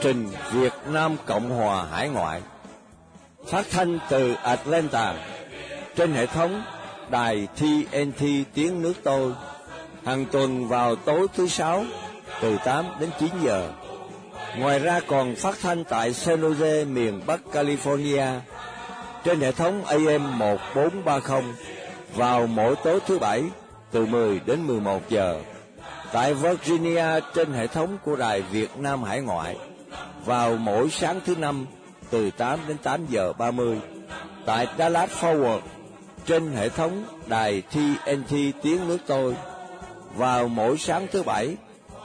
trình Việt Nam Cộng Hòa Hải Ngoại, phát thanh từ Atlanta trên hệ thống đài TNT tiếng nước tôi, hàng tuần vào tối thứ sáu từ 8 đến 9 giờ. Ngoài ra còn phát thanh tại San Jose, miền Bắc California trên hệ thống AM 1430 vào mỗi tối thứ bảy từ 10 đến 11 giờ. Tại Virginia trên hệ thống của Đài Việt Nam Hải Ngoại vào mỗi sáng thứ năm, từ 8 đến 8 giờ 30. Tại Dallas Forward, trên hệ thống đài TNT tiếng nước tôi, vào mỗi sáng thứ bảy,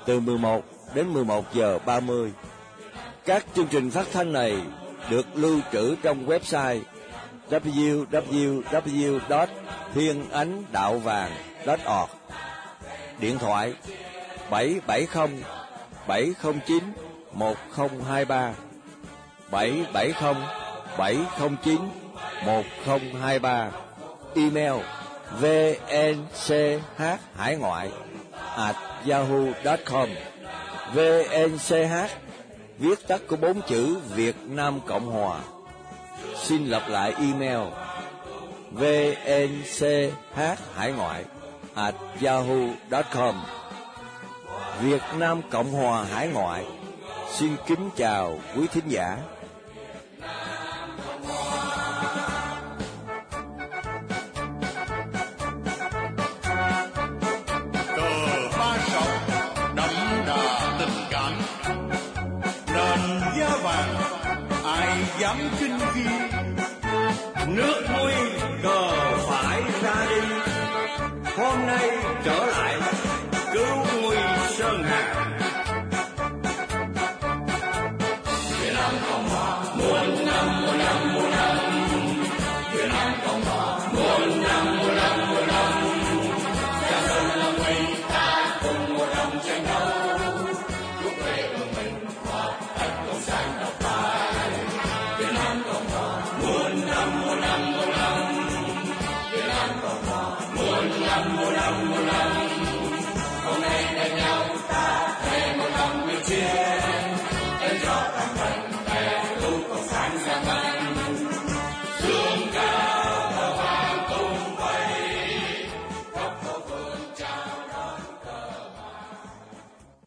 từ 11 đến 11 giờ 30. Các chương trình phát thanh này được lưu trữ trong website www.thienanhdaovang.org Điện thoại 770 709 1023 770 709 1023 Email vnch hải ngoại at yahoo.com vnch viết tắt của bốn chữ Việt Nam Cộng Hòa. Xin lặp lại email vnch hải ngoại at yahoo.com Việt Nam Cộng Hòa Hải Ngoại xin kính chào quý thính giả.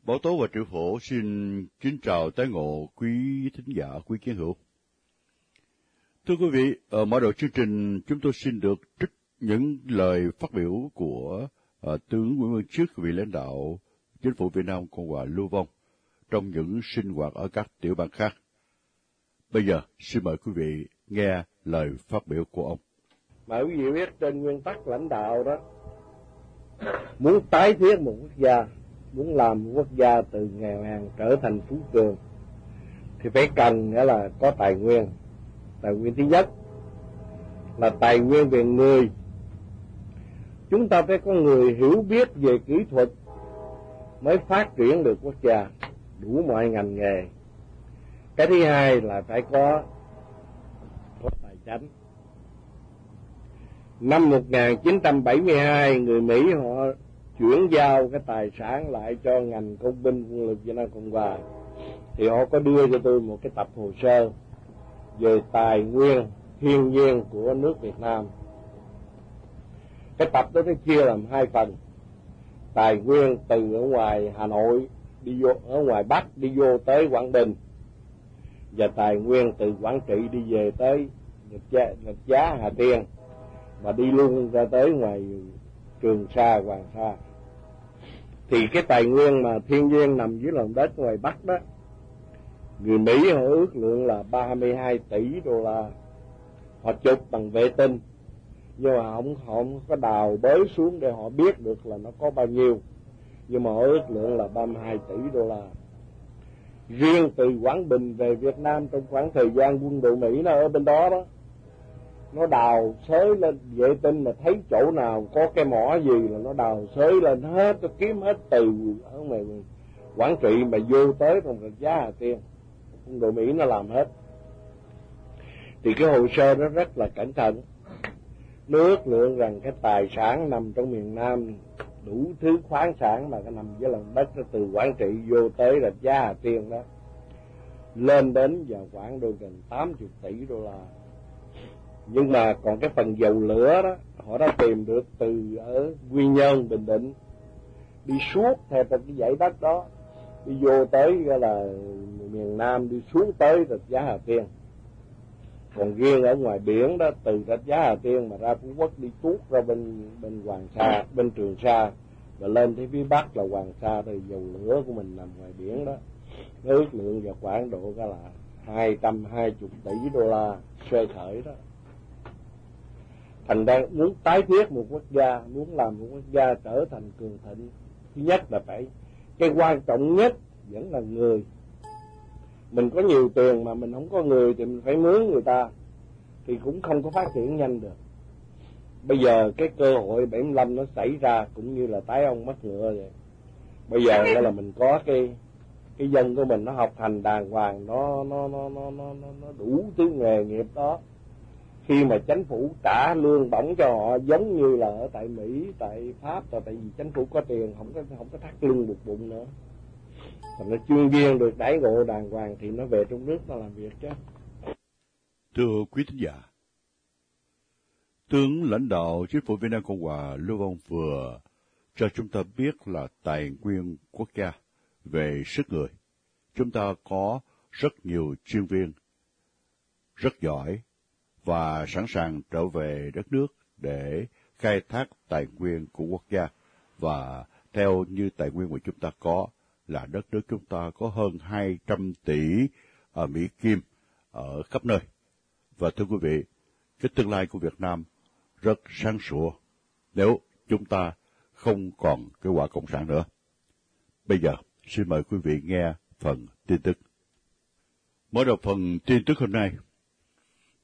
Bảo Tố và Triệu Phổ xin kính chào tái ngộ quý thính giả, quý kiến hữu. Thưa quý vị, ở mở đầu chương trình chúng tôi xin được trích những lời phát biểu của uh, tướng Nguyễn Văn Chức, vị lãnh đạo chính phủ Việt Nam Cộng hòa Lưu Vong trong những sinh hoạt ở các tiểu bang khác. Bây giờ xin mời quý vị nghe lời phát biểu của ông. mà quý vị biết trên nguyên tắc lãnh đạo đó muốn tái thiết một quốc gia muốn làm một quốc gia từ nghèo hèn trở thành phú cường, thì phải cần nghĩa là có tài nguyên. Tài nguyên thứ nhất là tài nguyên về người. Chúng ta phải có người hiểu biết về kỹ thuật mới phát triển được quốc gia, đủ mọi ngành nghề. Cái thứ hai là phải có có tài chánh năm 1972 người Mỹ họ chuyển giao cái tài sản lại cho ngành công binh quân lực Việt Nam Cộng Hòa. Thì họ có đưa cho tôi một cái tập hồ sơ về tài nguyên thiên nhiên của nước Việt Nam. Cái tập đó nó chia làm hai phần. Tài nguyên từ ở ngoài Hà Nội đi vô ở ngoài Bắc đi vô tới Quảng Bình và tài nguyên từ Quảng Trị đi về tới Nhật Giá, Nhật Giá Hà Tiên và đi luôn ra tới ngoài Trường Sa Hoàng Sa thì cái tài nguyên mà thiên nhiên nằm dưới lòng đất ngoài Bắc đó, người Mỹ họ ước lượng là 32 tỷ đô la. Họ chụp bằng vệ tinh, nhưng mà không, họ không có đào bới xuống để họ biết được là nó có bao nhiêu. Nhưng mà họ ước lượng là 32 tỷ đô la. Riêng từ Quảng Bình về Việt Nam trong khoảng thời gian quân đội Mỹ nó ở bên đó đó nó đào xới lên, vệ tinh mà thấy chỗ nào có cái mỏ gì là nó đào xới lên hết, nó kiếm hết từ ở ngoài Quảng Trị mà vô tới trong rạch giá Hà Tiên quân đội Mỹ nó làm hết. Thì cái hồ sơ nó rất là cẩn thận. Nó ước lượng rằng cái tài sản nằm trong miền Nam, đủ thứ khoáng sản mà cái nằm dưới lòng đất từ Quảng Trị vô tới rạch Giá Hà Tiên đó. Lên đến vào khoảng đôi gần 80 tỷ đô la nhưng mà còn cái phần dầu lửa đó, họ đã tìm được từ ở Quy Nhơn, Bình Định. Đi suốt theo cái dãy đất đó, đi vô tới, gọi là, miền Nam, đi xuống tới rạch giá Hà Tiên. Còn riêng ở ngoài biển đó, từ rạch giá Hà Tiên mà ra Phú Quốc, đi tuốt ra bên bên Hoàng Sa, bên Trường Sa, và lên tới phía Bắc là Hoàng Sa, thì dầu lửa của mình nằm ngoài biển đó. Nó ước lượng vào khoảng độ cái là, hai trăm hai chục tỷ đô la sơ khởi đó thành ra muốn tái thiết một quốc gia, muốn làm một quốc gia trở thành cường thịnh, thứ nhất là phải, cái quan trọng nhất vẫn là người. Mình có nhiều tiền mà mình không có người thì mình phải mướn người ta, thì cũng không có phát triển nhanh được. Bây giờ cái cơ hội 75 nó xảy ra cũng như là tái ông mất ngựa vậy. Bây giờ là mình có cái cái dân của mình nó học hành đàng hoàng, nó nó nó nó nó nó đủ thứ nghề nghiệp đó khi mà chính phủ trả lương bổng cho họ giống như là ở tại Mỹ, tại Pháp, rồi tại vì chính phủ có tiền không có không có thắt lưng buộc bụng nữa. Còn nó chuyên viên được đãi ngộ đàng hoàng thì nó về trong nước nó làm việc chứ. Thưa quý thính giả, tướng lãnh đạo chính phủ Việt Nam Cộng hòa Lưu Vong vừa cho chúng ta biết là tài nguyên quốc gia về sức người. Chúng ta có rất nhiều chuyên viên rất giỏi và sẵn sàng trở về đất nước để khai thác tài nguyên của quốc gia và theo như tài nguyên của chúng ta có là đất nước chúng ta có hơn 200 tỷ ở Mỹ Kim ở khắp nơi. Và thưa quý vị, cái tương lai của Việt Nam rất sáng sủa nếu chúng ta không còn cái quả cộng sản nữa. Bây giờ, xin mời quý vị nghe phần tin tức. Mở đầu phần tin tức hôm nay,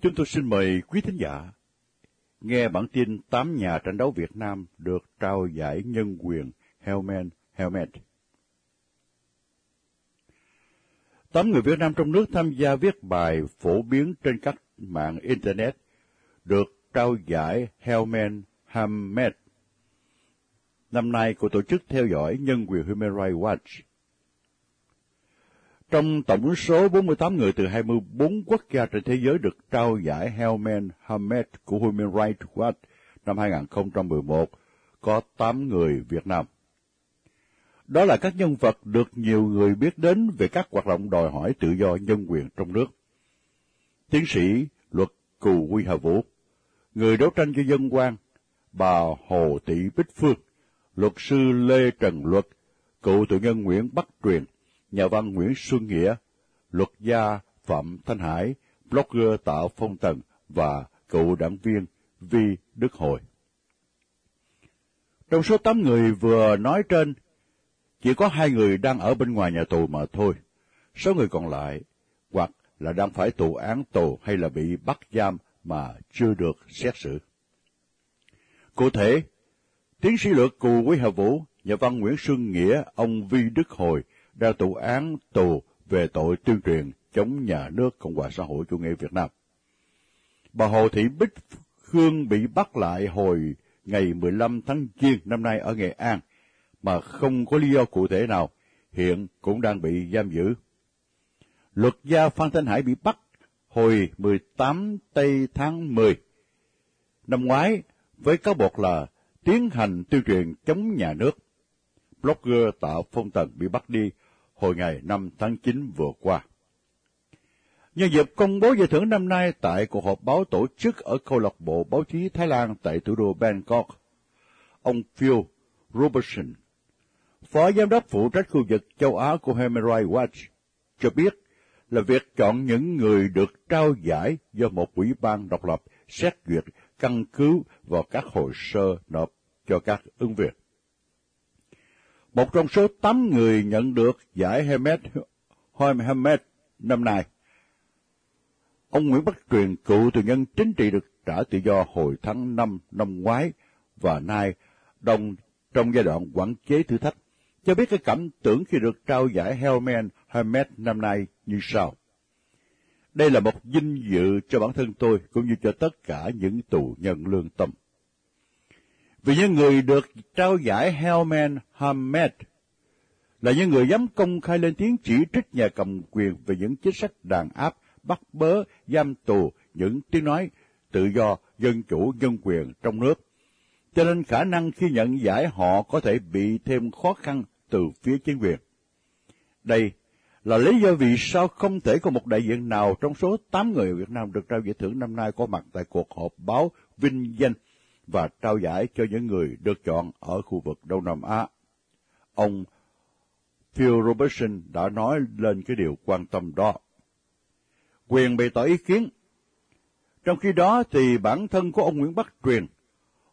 Chúng tôi xin mời quý thính giả nghe bản tin 8 nhà tranh đấu Việt Nam được trao giải nhân quyền Helmet Helmet. Tám người Việt Nam trong nước tham gia viết bài phổ biến trên các mạng Internet được trao giải Helmet Helmet. Năm nay của tổ chức theo dõi nhân quyền Human Rights Watch trong tổng số 48 người từ 24 quốc gia trên thế giới được trao giải Helman Hamed của Human Rights Watch năm 2011, có 8 người Việt Nam. Đó là các nhân vật được nhiều người biết đến về các hoạt động đòi hỏi tự do nhân quyền trong nước. Tiến sĩ luật Cù Quy Hà Vũ, người đấu tranh cho dân quan, bà Hồ Thị Bích Phương, luật sư Lê Trần Luật, cựu tù nhân Nguyễn Bắc Truyền, nhà văn Nguyễn Xuân Nghĩa, luật gia Phạm Thanh Hải, blogger Tạ Phong Tần và cựu đảng viên Vi Đức Hồi. Trong số 8 người vừa nói trên, chỉ có hai người đang ở bên ngoài nhà tù mà thôi. Số người còn lại, hoặc là đang phải tù án tù hay là bị bắt giam mà chưa được xét xử. Cụ thể, tiến sĩ luật Cù Quý Hà Vũ, nhà văn Nguyễn Xuân Nghĩa, ông Vi Đức Hồi ra tù án tù về tội tuyên truyền chống nhà nước Cộng hòa xã hội chủ nghĩa Việt Nam. Bà Hồ Thị Bích Khương bị bắt lại hồi ngày 15 tháng Giêng năm nay ở Nghệ An, mà không có lý do cụ thể nào, hiện cũng đang bị giam giữ. Luật gia Phan Thanh Hải bị bắt hồi 18 tây tháng 10 năm ngoái với cáo buộc là tiến hành tuyên truyền chống nhà nước. Blogger Tạ Phong Tần bị bắt đi hồi ngày 5 tháng 9 vừa qua. Nhân dịp công bố giải thưởng năm nay tại cuộc họp báo tổ chức ở câu lạc bộ báo chí Thái Lan tại thủ đô Bangkok, ông Phil Robertson, phó giám đốc phụ trách khu vực châu Á của Human Rights Watch, cho biết là việc chọn những người được trao giải do một ủy ban độc lập xét duyệt căn cứ vào các hồ sơ nộp cho các ứng viên. Một trong số 8 người nhận được giải Hermes Hermes năm nay. Ông Nguyễn Bắc Truyền, cựu tù nhân chính trị được trả tự do hồi tháng 5 năm ngoái và nay đồng trong giai đoạn quản chế thử thách, cho biết cái cảm tưởng khi được trao giải Hermes Hermes năm nay như sau. Đây là một vinh dự cho bản thân tôi cũng như cho tất cả những tù nhân lương tâm. Vì những người được trao giải Helman Hamed là những người dám công khai lên tiếng chỉ trích nhà cầm quyền về những chính sách đàn áp, bắt bớ, giam tù, những tiếng nói tự do, dân chủ, nhân quyền trong nước. Cho nên khả năng khi nhận giải họ có thể bị thêm khó khăn từ phía chính quyền. Đây là lý do vì sao không thể có một đại diện nào trong số 8 người Việt Nam được trao giải thưởng năm nay có mặt tại cuộc họp báo vinh danh và trao giải cho những người được chọn ở khu vực Đông Nam Á. Ông Phil Robertson đã nói lên cái điều quan tâm đó. Quyền bày tỏ ý kiến. Trong khi đó thì bản thân của ông Nguyễn Bắc Truyền,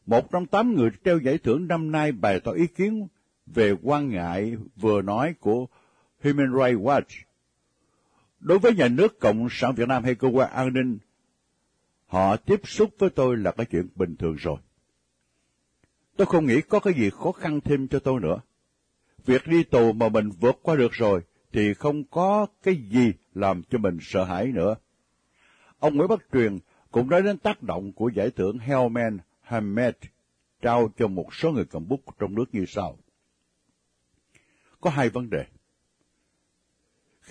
một trong tám người treo giải thưởng năm nay bày tỏ ý kiến về quan ngại vừa nói của Human Rights Watch. Đối với nhà nước Cộng sản Việt Nam hay cơ quan an ninh, họ tiếp xúc với tôi là cái chuyện bình thường rồi. Tôi không nghĩ có cái gì khó khăn thêm cho tôi nữa. Việc đi tù mà mình vượt qua được rồi, thì không có cái gì làm cho mình sợ hãi nữa. Ông Nguyễn Bắc Truyền cũng nói đến tác động của giải thưởng Hellman Hammett trao cho một số người cầm bút trong nước như sau. Có hai vấn đề.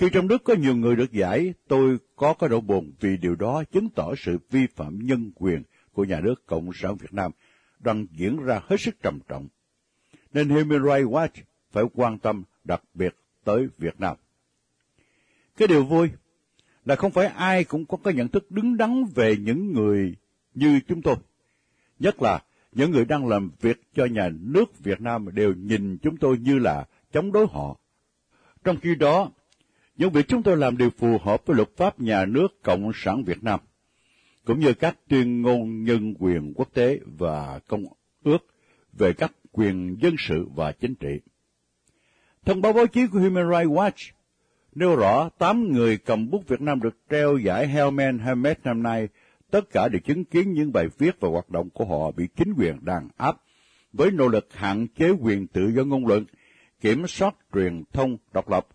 Khi trong nước có nhiều người được giải, tôi có cái độ buồn vì điều đó chứng tỏ sự vi phạm nhân quyền của nhà nước Cộng sản Việt Nam đang diễn ra hết sức trầm trọng. Nên Human Rights Watch phải quan tâm đặc biệt tới Việt Nam. Cái điều vui là không phải ai cũng có cái nhận thức đứng đắn về những người như chúng tôi. Nhất là những người đang làm việc cho nhà nước Việt Nam đều nhìn chúng tôi như là chống đối họ. Trong khi đó, những việc chúng tôi làm đều phù hợp với luật pháp nhà nước Cộng sản Việt Nam, cũng như các tuyên ngôn nhân quyền quốc tế và công ước về các quyền dân sự và chính trị. Thông báo báo chí của Human Rights Watch nêu rõ 8 người cầm bút Việt Nam được treo giải Helman Hermes năm nay, tất cả đều chứng kiến những bài viết và hoạt động của họ bị chính quyền đàn áp, với nỗ lực hạn chế quyền tự do ngôn luận, kiểm soát truyền thông độc lập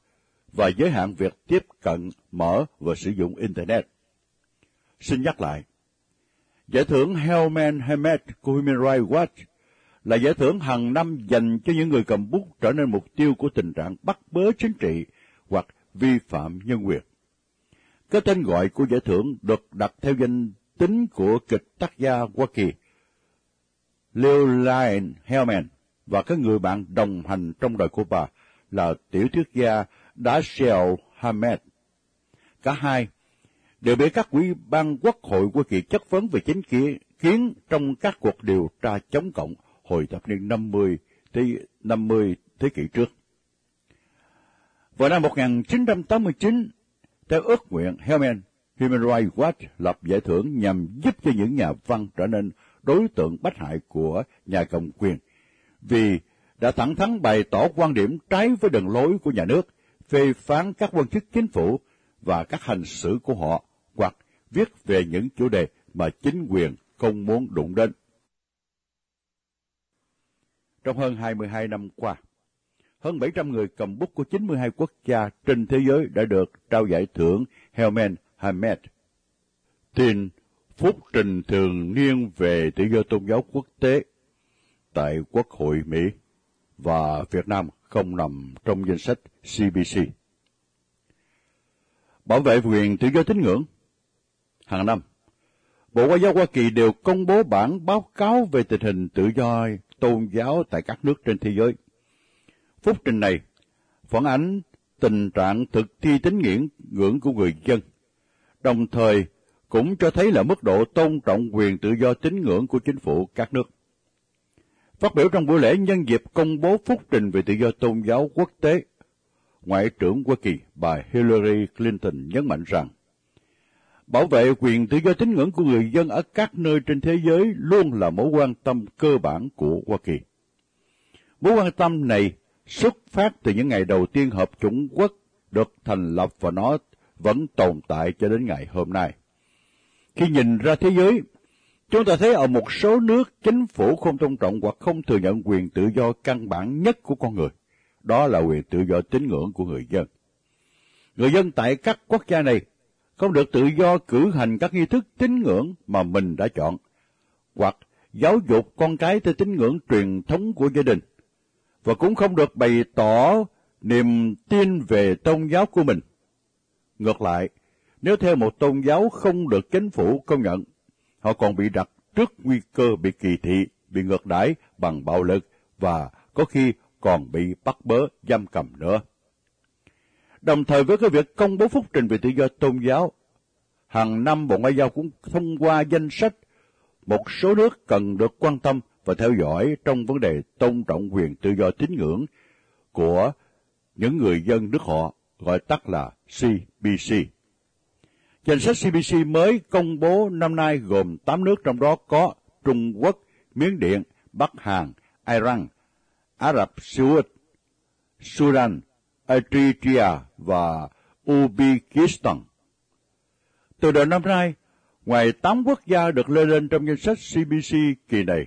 và giới hạn việc tiếp cận, mở và sử dụng Internet. Xin nhắc lại, giải thưởng Helman Hemet của Human Rights Watch là giải thưởng hàng năm dành cho những người cầm bút trở nên mục tiêu của tình trạng bắt bớ chính trị hoặc vi phạm nhân quyền. Cái tên gọi của giải thưởng được đặt theo danh tính của kịch tác gia Hoa Kỳ Leoline Hellman và các người bạn đồng hành trong đời của bà là tiểu thuyết gia Dashiell Hammett. Cả hai đều bị các ủy ban quốc hội của Kỳ chất vấn về chính kiến trong các cuộc điều tra chống cộng hồi thập niên 50 thế 50 thế kỷ trước. Vào năm 1989, theo ước nguyện Hellman, Human Rights Watch lập giải thưởng nhằm giúp cho những nhà văn trở nên đối tượng bách hại của nhà cầm quyền, vì đã thẳng thắn bày tỏ quan điểm trái với đường lối của nhà nước, phê phán các quan chức chính phủ và các hành xử của họ, hoặc viết về những chủ đề mà chính quyền không muốn đụng đến trong hơn 22 năm qua. Hơn 700 người cầm bút của 92 quốc gia trên thế giới đã được trao giải thưởng Helman Hamed. Tin phúc trình thường niên về tự do tôn giáo quốc tế tại Quốc hội Mỹ và Việt Nam không nằm trong danh sách CBC. Bảo vệ quyền tự do tín ngưỡng Hàng năm, Bộ Ngoại giao Hoa Kỳ đều công bố bản báo cáo về tình hình tự do tôn giáo tại các nước trên thế giới. Phúc trình này phản ánh tình trạng thực thi tín ngưỡng ngưỡng của người dân, đồng thời cũng cho thấy là mức độ tôn trọng quyền tự do tín ngưỡng của chính phủ các nước. Phát biểu trong buổi lễ nhân dịp công bố phúc trình về tự do tôn giáo quốc tế, Ngoại trưởng Hoa Kỳ bà Hillary Clinton nhấn mạnh rằng Bảo vệ quyền tự do tín ngưỡng của người dân ở các nơi trên thế giới luôn là mối quan tâm cơ bản của Hoa Kỳ. Mối quan tâm này xuất phát từ những ngày đầu tiên Hợp chủng quốc được thành lập và nó vẫn tồn tại cho đến ngày hôm nay. Khi nhìn ra thế giới, chúng ta thấy ở một số nước chính phủ không tôn trọng hoặc không thừa nhận quyền tự do căn bản nhất của con người. Đó là quyền tự do tín ngưỡng của người dân. Người dân tại các quốc gia này không được tự do cử hành các nghi thức tín ngưỡng mà mình đã chọn, hoặc giáo dục con cái theo tín ngưỡng truyền thống của gia đình, và cũng không được bày tỏ niềm tin về tôn giáo của mình. Ngược lại, nếu theo một tôn giáo không được chính phủ công nhận, họ còn bị đặt trước nguy cơ bị kỳ thị, bị ngược đãi bằng bạo lực và có khi còn bị bắt bớ giam cầm nữa. Đồng thời với cái việc công bố phúc trình về tự do tôn giáo, hàng năm Bộ Ngoại giao cũng thông qua danh sách một số nước cần được quan tâm và theo dõi trong vấn đề tôn trọng quyền tự do tín ngưỡng của những người dân nước họ, gọi tắt là CBC. Danh sách CBC mới công bố năm nay gồm 8 nước trong đó có Trung Quốc, Miến Điện, Bắc Hàn, Iran, Ả Rập Xê Út, Sudan, Eritrea và Uzbekistan. Từ đầu năm nay, ngoài 8 quốc gia được lên lên trong danh sách CBC kỳ này,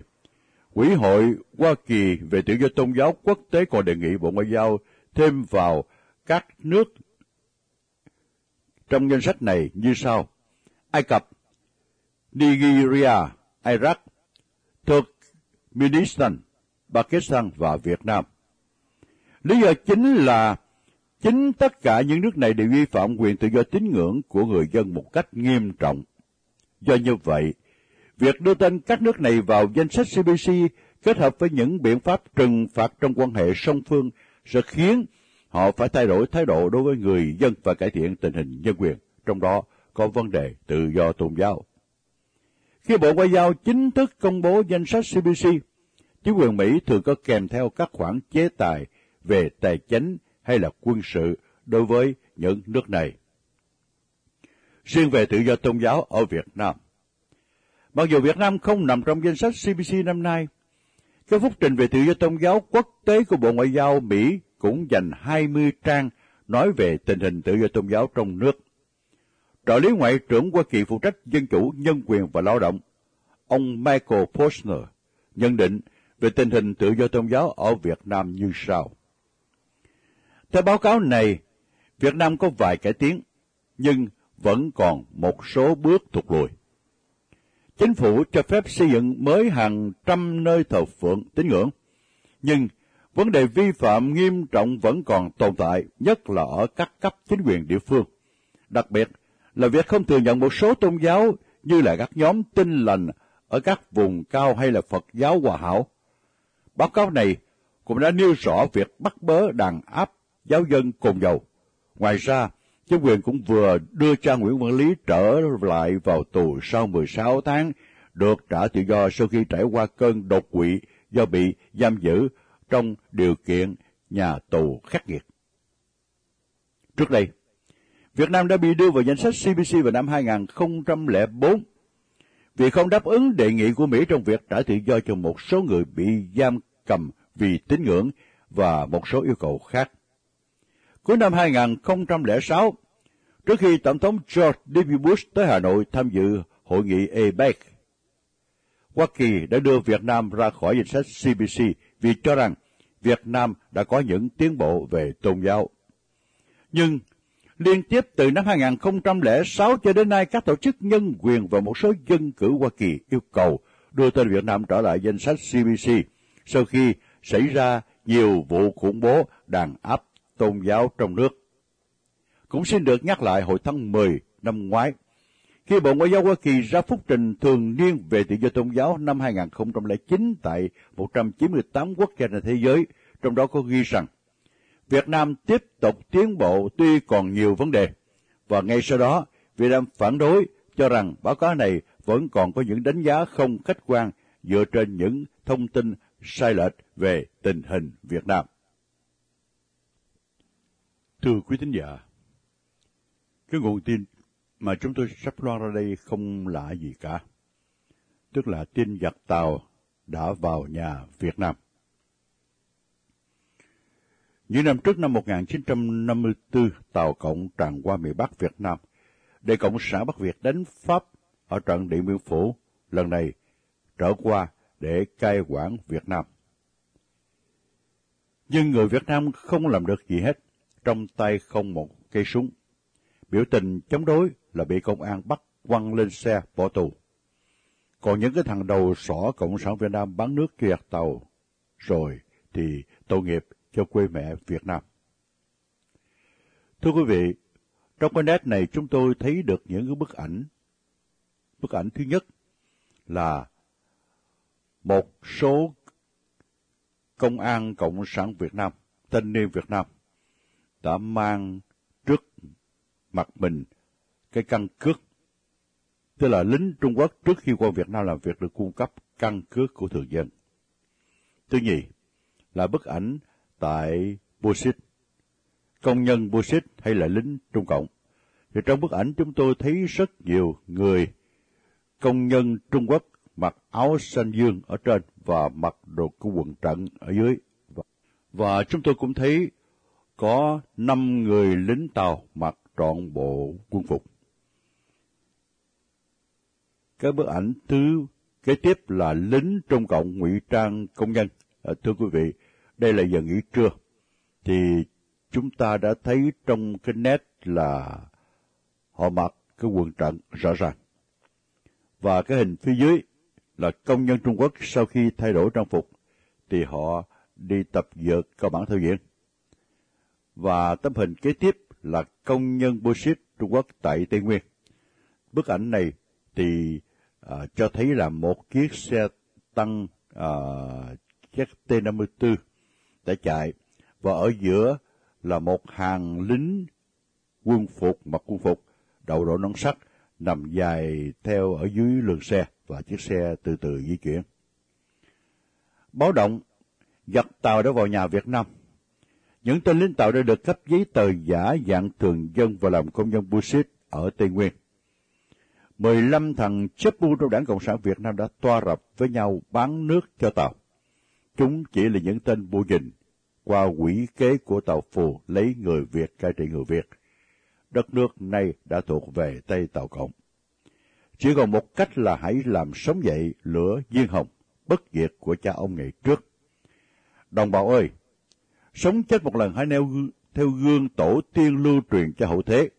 Quỹ hội Hoa Kỳ về tự do tôn giáo quốc tế còn đề nghị Bộ Ngoại giao thêm vào các nước trong danh sách này như sau. Ai Cập, Nigeria, Iraq, Turkmenistan, Pakistan và Việt Nam. Lý do chính là chính tất cả những nước này đều vi phạm quyền tự do tín ngưỡng của người dân một cách nghiêm trọng. Do như vậy, việc đưa tên các nước này vào danh sách CBC kết hợp với những biện pháp trừng phạt trong quan hệ song phương sẽ khiến họ phải thay đổi thái độ đối với người dân và cải thiện tình hình nhân quyền, trong đó có vấn đề tự do tôn giáo. Khi Bộ Ngoại giao chính thức công bố danh sách CBC, chính quyền Mỹ thường có kèm theo các khoản chế tài về tài chính hay là quân sự đối với những nước này. Riêng về tự do tôn giáo ở Việt Nam, mặc dù Việt Nam không nằm trong danh sách CBC năm nay, cái phúc trình về tự do tôn giáo quốc tế của Bộ Ngoại giao Mỹ cũng dành 20 trang nói về tình hình tự do tôn giáo trong nước. Trợ lý Ngoại trưởng Hoa Kỳ phụ trách Dân chủ, Nhân quyền và Lao động, ông Michael Posner, nhận định về tình hình tự do tôn giáo ở Việt Nam như sau. Theo báo cáo này, Việt Nam có vài cải tiến, nhưng vẫn còn một số bước thụt lùi. Chính phủ cho phép xây dựng mới hàng trăm nơi thờ phượng tín ngưỡng, nhưng vấn đề vi phạm nghiêm trọng vẫn còn tồn tại, nhất là ở các cấp chính quyền địa phương. Đặc biệt là việc không thừa nhận một số tôn giáo như là các nhóm tinh lành ở các vùng cao hay là Phật giáo hòa hảo. Báo cáo này cũng đã nêu rõ việc bắt bớ đàn áp giáo dân cồn dầu. Ngoài ra, chính quyền cũng vừa đưa cha Nguyễn Văn Lý trở lại vào tù sau 16 tháng, được trả tự do sau khi trải qua cơn đột quỵ do bị giam giữ trong điều kiện nhà tù khắc nghiệt. Trước đây, Việt Nam đã bị đưa vào danh sách CBC vào năm 2004 vì không đáp ứng đề nghị của Mỹ trong việc trả tự do cho một số người bị giam cầm vì tín ngưỡng và một số yêu cầu khác. Cuối năm 2006, trước khi Tổng thống George W. Bush tới Hà Nội tham dự hội nghị APEC, Hoa Kỳ đã đưa Việt Nam ra khỏi danh sách CBC vì cho rằng Việt Nam đã có những tiến bộ về tôn giáo. Nhưng liên tiếp từ năm 2006 cho đến nay, các tổ chức nhân quyền và một số dân cử Hoa Kỳ yêu cầu đưa tên Việt Nam trở lại danh sách CBC sau khi xảy ra nhiều vụ khủng bố đàn áp tôn giáo trong nước. Cũng xin được nhắc lại hồi tháng 10 năm ngoái, khi Bộ Ngoại giao Hoa Kỳ ra phúc trình thường niên về tự do tôn giáo năm 2009 tại 198 quốc gia trên thế giới, trong đó có ghi rằng Việt Nam tiếp tục tiến bộ tuy còn nhiều vấn đề, và ngay sau đó Việt Nam phản đối cho rằng báo cáo này vẫn còn có những đánh giá không khách quan dựa trên những thông tin sai lệch về tình hình Việt Nam. Thưa quý thính giả, cái nguồn tin mà chúng tôi sắp loan ra đây không lạ gì cả. Tức là tin giặc Tàu đã vào nhà Việt Nam. Những năm trước năm 1954, Tàu Cộng tràn qua miền Bắc Việt Nam, để Cộng sản Bắc Việt đánh Pháp ở trận Điện Biên Phủ, lần này trở qua để cai quản Việt Nam. Nhưng người Việt Nam không làm được gì hết, trong tay không một cây súng. Biểu tình chống đối là bị công an bắt quăng lên xe bỏ tù. Còn những cái thằng đầu sỏ Cộng sản Việt Nam bán nước kiệt tàu rồi thì tội nghiệp cho quê mẹ Việt Nam. Thưa quý vị, trong cái nét này chúng tôi thấy được những cái bức ảnh. Bức ảnh thứ nhất là một số công an Cộng sản Việt Nam, thanh niên Việt Nam, đã mang trước mặt mình cái căn cước, tức là lính Trung Quốc trước khi qua Việt Nam làm việc được cung cấp căn cước của thường dân. Thứ nhì là bức ảnh tại Bushit, công nhân Bushit hay là lính Trung Cộng. Thì trong bức ảnh chúng tôi thấy rất nhiều người công nhân Trung Quốc mặc áo xanh dương ở trên và mặc đồ của quần trận ở dưới. Và chúng tôi cũng thấy có năm người lính tàu mặc trọn bộ quân phục. Cái bức ảnh thứ kế tiếp là lính Trung Cộng ngụy trang công nhân. À, thưa quý vị, đây là giờ nghỉ trưa. Thì chúng ta đã thấy trong cái nét là họ mặc cái quần trận rõ ràng. Và cái hình phía dưới là công nhân Trung Quốc sau khi thay đổi trang phục thì họ đi tập dượt cơ bản theo diện. Và tấm hình kế tiếp là công nhân Bushit Trung Quốc tại Tây Nguyên. Bức ảnh này thì à, cho thấy là một chiếc xe tăng à, chiếc T-54 đã chạy và ở giữa là một hàng lính quân phục mặc quân phục đầu đội nón sắt nằm dài theo ở dưới lường xe và chiếc xe từ từ di chuyển. Báo động, giặc tàu đã vào nhà Việt Nam. Những tên lính tàu đã được cấp giấy tờ giả dạng thường dân và làm công nhân Bushit ở Tây Nguyên. 15 thằng chấp bu trong đảng Cộng sản Việt Nam đã toa rập với nhau bán nước cho tàu. Chúng chỉ là những tên bu dình qua quỷ kế của tàu phù lấy người Việt cai trị người Việt. Đất nước này đã thuộc về Tây Tàu Cộng. Chỉ còn một cách là hãy làm sống dậy lửa diên hồng, bất diệt của cha ông ngày trước. Đồng bào ơi, sống chết một lần hãy neo theo gương tổ tiên lưu truyền cho hậu thế.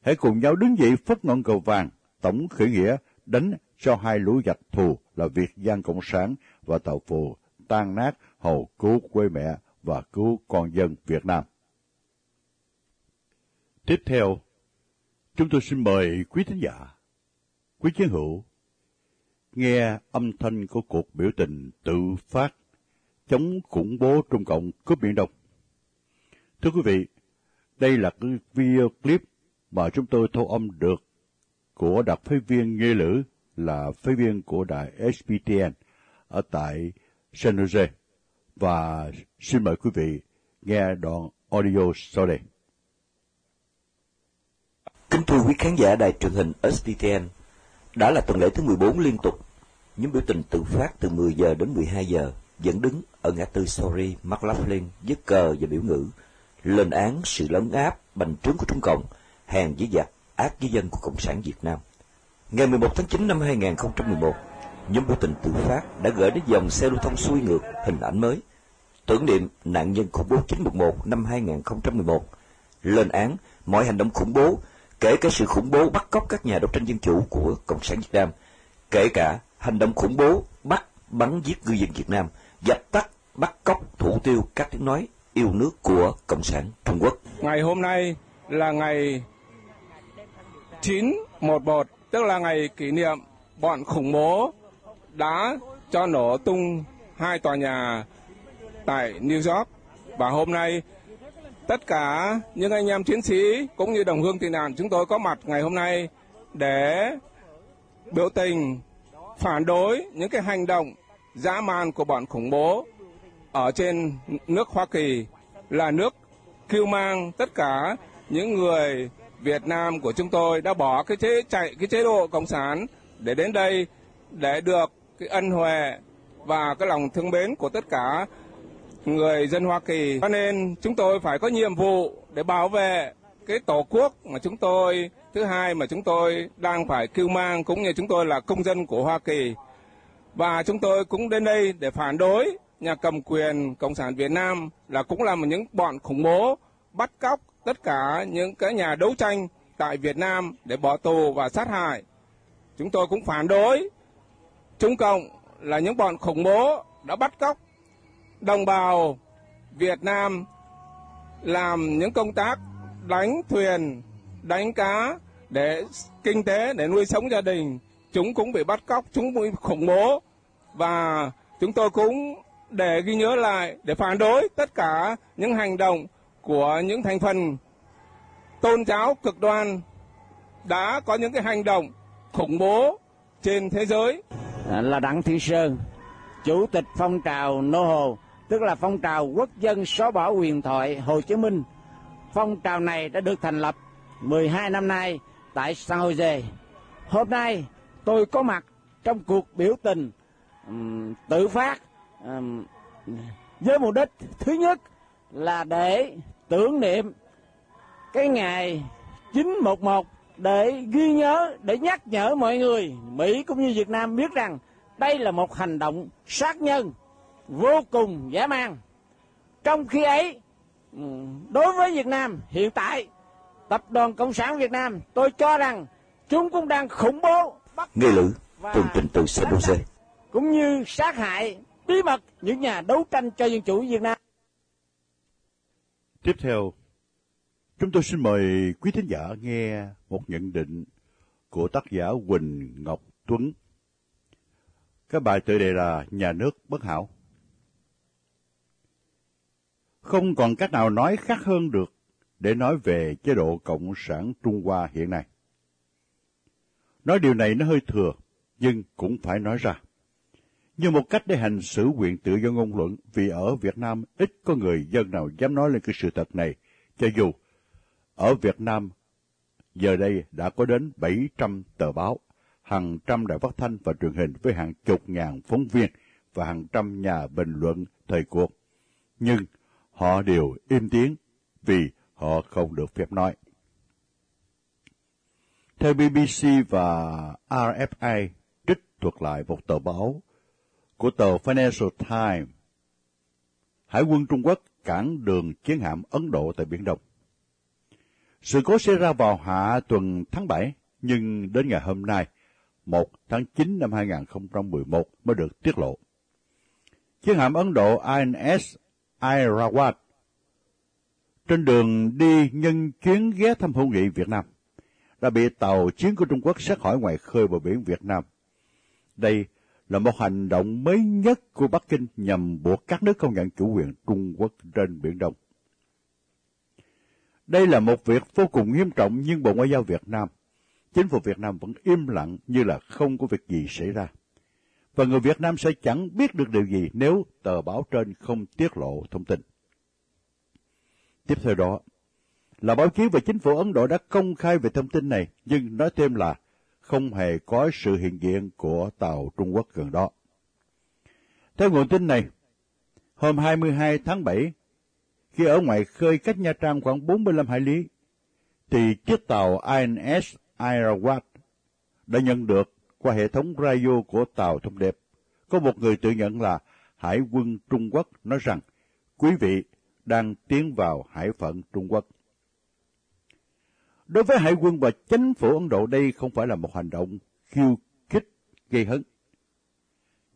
Hãy cùng nhau đứng dậy phất ngọn cầu vàng, tổng khởi nghĩa đánh cho hai lũ giặc thù là Việt Giang Cộng sản và Tàu Phù tan nát hầu cứu quê mẹ và cứu con dân Việt Nam. Tiếp theo, chúng tôi xin mời quý thính giả, quý chiến hữu, nghe âm thanh của cuộc biểu tình tự phát chống khủng bố Trung Cộng cướp Biển Đông. Thưa quý vị, đây là cái video clip mà chúng tôi thu âm được của đặc phái viên Nghê Lữ là phái viên của đài SPTN ở tại San Jose. Và xin mời quý vị nghe đoạn audio sau đây. Kính thưa quý khán giả đài truyền hình SPTN, đã là tuần lễ thứ 14 liên tục, những biểu tình tự phát từ 10 giờ đến 12 giờ vẫn đứng ở ngã tư Sorry, McLaughlin với cờ và biểu ngữ, lên án sự lấn áp, bành trướng của Trung Cộng, hàng dưới giặc, ác với dân của Cộng sản Việt Nam. Ngày 11 tháng 9 năm 2011, nhóm biểu tình tự phát đã gửi đến dòng xe lưu thông xuôi ngược hình ảnh mới, tưởng niệm nạn nhân khủng bố 911 năm 2011, lên án mọi hành động khủng bố, kể cả sự khủng bố bắt cóc các nhà đấu tranh dân chủ của Cộng sản Việt Nam, kể cả hành động khủng bố bắt, bắn giết ngư dân Việt Nam, dập tắt, bắt cóc, thủ tiêu các tiếng nói yêu nước của Cộng sản Trung Quốc. Ngày hôm nay là ngày 911, tức là ngày kỷ niệm bọn khủng bố đã cho nổ tung hai tòa nhà tại New York. Và hôm nay tất cả những anh em chiến sĩ cũng như đồng hương tị nạn chúng tôi có mặt ngày hôm nay để biểu tình phản đối những cái hành động dã man của bọn khủng bố ở trên nước Hoa Kỳ là nước kêu mang tất cả những người Việt Nam của chúng tôi đã bỏ cái chế chạy, cái chế độ cộng sản để đến đây để được cái ân huệ và cái lòng thương mến của tất cả người dân Hoa Kỳ. Cho nên chúng tôi phải có nhiệm vụ để bảo vệ cái tổ quốc mà chúng tôi, thứ hai mà chúng tôi đang phải kêu mang cũng như chúng tôi là công dân của Hoa Kỳ. Và chúng tôi cũng đến đây để phản đối nhà cầm quyền Cộng sản Việt Nam là cũng là một những bọn khủng bố bắt cóc tất cả những cái nhà đấu tranh tại Việt Nam để bỏ tù và sát hại. Chúng tôi cũng phản đối Trung Cộng là những bọn khủng bố đã bắt cóc đồng bào Việt Nam làm những công tác đánh thuyền, đánh cá để kinh tế để nuôi sống gia đình. Chúng cũng bị bắt cóc, chúng bị khủng bố và chúng tôi cũng để ghi nhớ lại để phản đối tất cả những hành động của những thành phần tôn giáo cực đoan đã có những cái hành động khủng bố trên thế giới. À, là Đặng Thị Sơn, Chủ tịch phong trào Nô Hồ, tức là phong trào quốc dân xóa bỏ quyền thoại Hồ Chí Minh. Phong trào này đã được thành lập 12 năm nay tại San Jose. Hôm nay tôi có mặt trong cuộc biểu tình um, tự phát um, với mục đích thứ nhất là để tưởng niệm cái ngày 911 để ghi nhớ, để nhắc nhở mọi người, Mỹ cũng như Việt Nam biết rằng đây là một hành động sát nhân vô cùng dã man. Trong khi ấy, ừ, đối với Việt Nam hiện tại, Tập đoàn Cộng sản Việt Nam tôi cho rằng chúng cũng đang khủng bố bắt Nghe lữ, tường trình từ Jose. Cũng như sát hại bí mật những nhà đấu tranh cho dân chủ Việt Nam. Tiếp theo, chúng tôi xin mời quý thính giả nghe một nhận định của tác giả Quỳnh Ngọc Tuấn. cái bài tựa đề là Nhà nước bất hảo. Không còn cách nào nói khác hơn được để nói về chế độ Cộng sản Trung Hoa hiện nay. Nói điều này nó hơi thừa, nhưng cũng phải nói ra như một cách để hành xử quyền tự do ngôn luận vì ở Việt Nam ít có người dân nào dám nói lên cái sự thật này, cho dù ở Việt Nam giờ đây đã có đến 700 tờ báo, hàng trăm đài phát thanh và truyền hình với hàng chục ngàn phóng viên và hàng trăm nhà bình luận thời cuộc. Nhưng họ đều im tiếng vì họ không được phép nói. Theo BBC và RFI trích thuật lại một tờ báo của tờ Financial Times, Hải quân Trung Quốc cản đường chiến hạm Ấn Độ tại Biển Đông. Sự cố xảy ra vào hạ tuần tháng 7, nhưng đến ngày hôm nay, 1 tháng 9 năm 2011 mới được tiết lộ. Chiến hạm Ấn Độ INS Airawat trên đường đi nhân chuyến ghé thăm hữu nghị Việt Nam đã bị tàu chiến của Trung Quốc xét hỏi ngoài khơi bờ biển Việt Nam. Đây là một hành động mới nhất của Bắc Kinh nhằm buộc các nước công nhận chủ quyền Trung Quốc trên Biển Đông. Đây là một việc vô cùng nghiêm trọng nhưng Bộ Ngoại giao Việt Nam, chính phủ Việt Nam vẫn im lặng như là không có việc gì xảy ra. Và người Việt Nam sẽ chẳng biết được điều gì nếu tờ báo trên không tiết lộ thông tin. Tiếp theo đó, là báo chí và chính phủ Ấn Độ đã công khai về thông tin này, nhưng nói thêm là không hề có sự hiện diện của tàu Trung Quốc gần đó. Theo nguồn tin này, hôm 22 tháng 7, khi ở ngoài khơi cách Nha Trang khoảng 45 hải lý, thì chiếc tàu INS Airawat đã nhận được qua hệ thống radio của tàu thông điệp. Có một người tự nhận là Hải quân Trung Quốc nói rằng, quý vị đang tiến vào hải phận Trung Quốc. Đối với hải quân và chính phủ Ấn Độ đây không phải là một hành động khiêu khích gây hấn.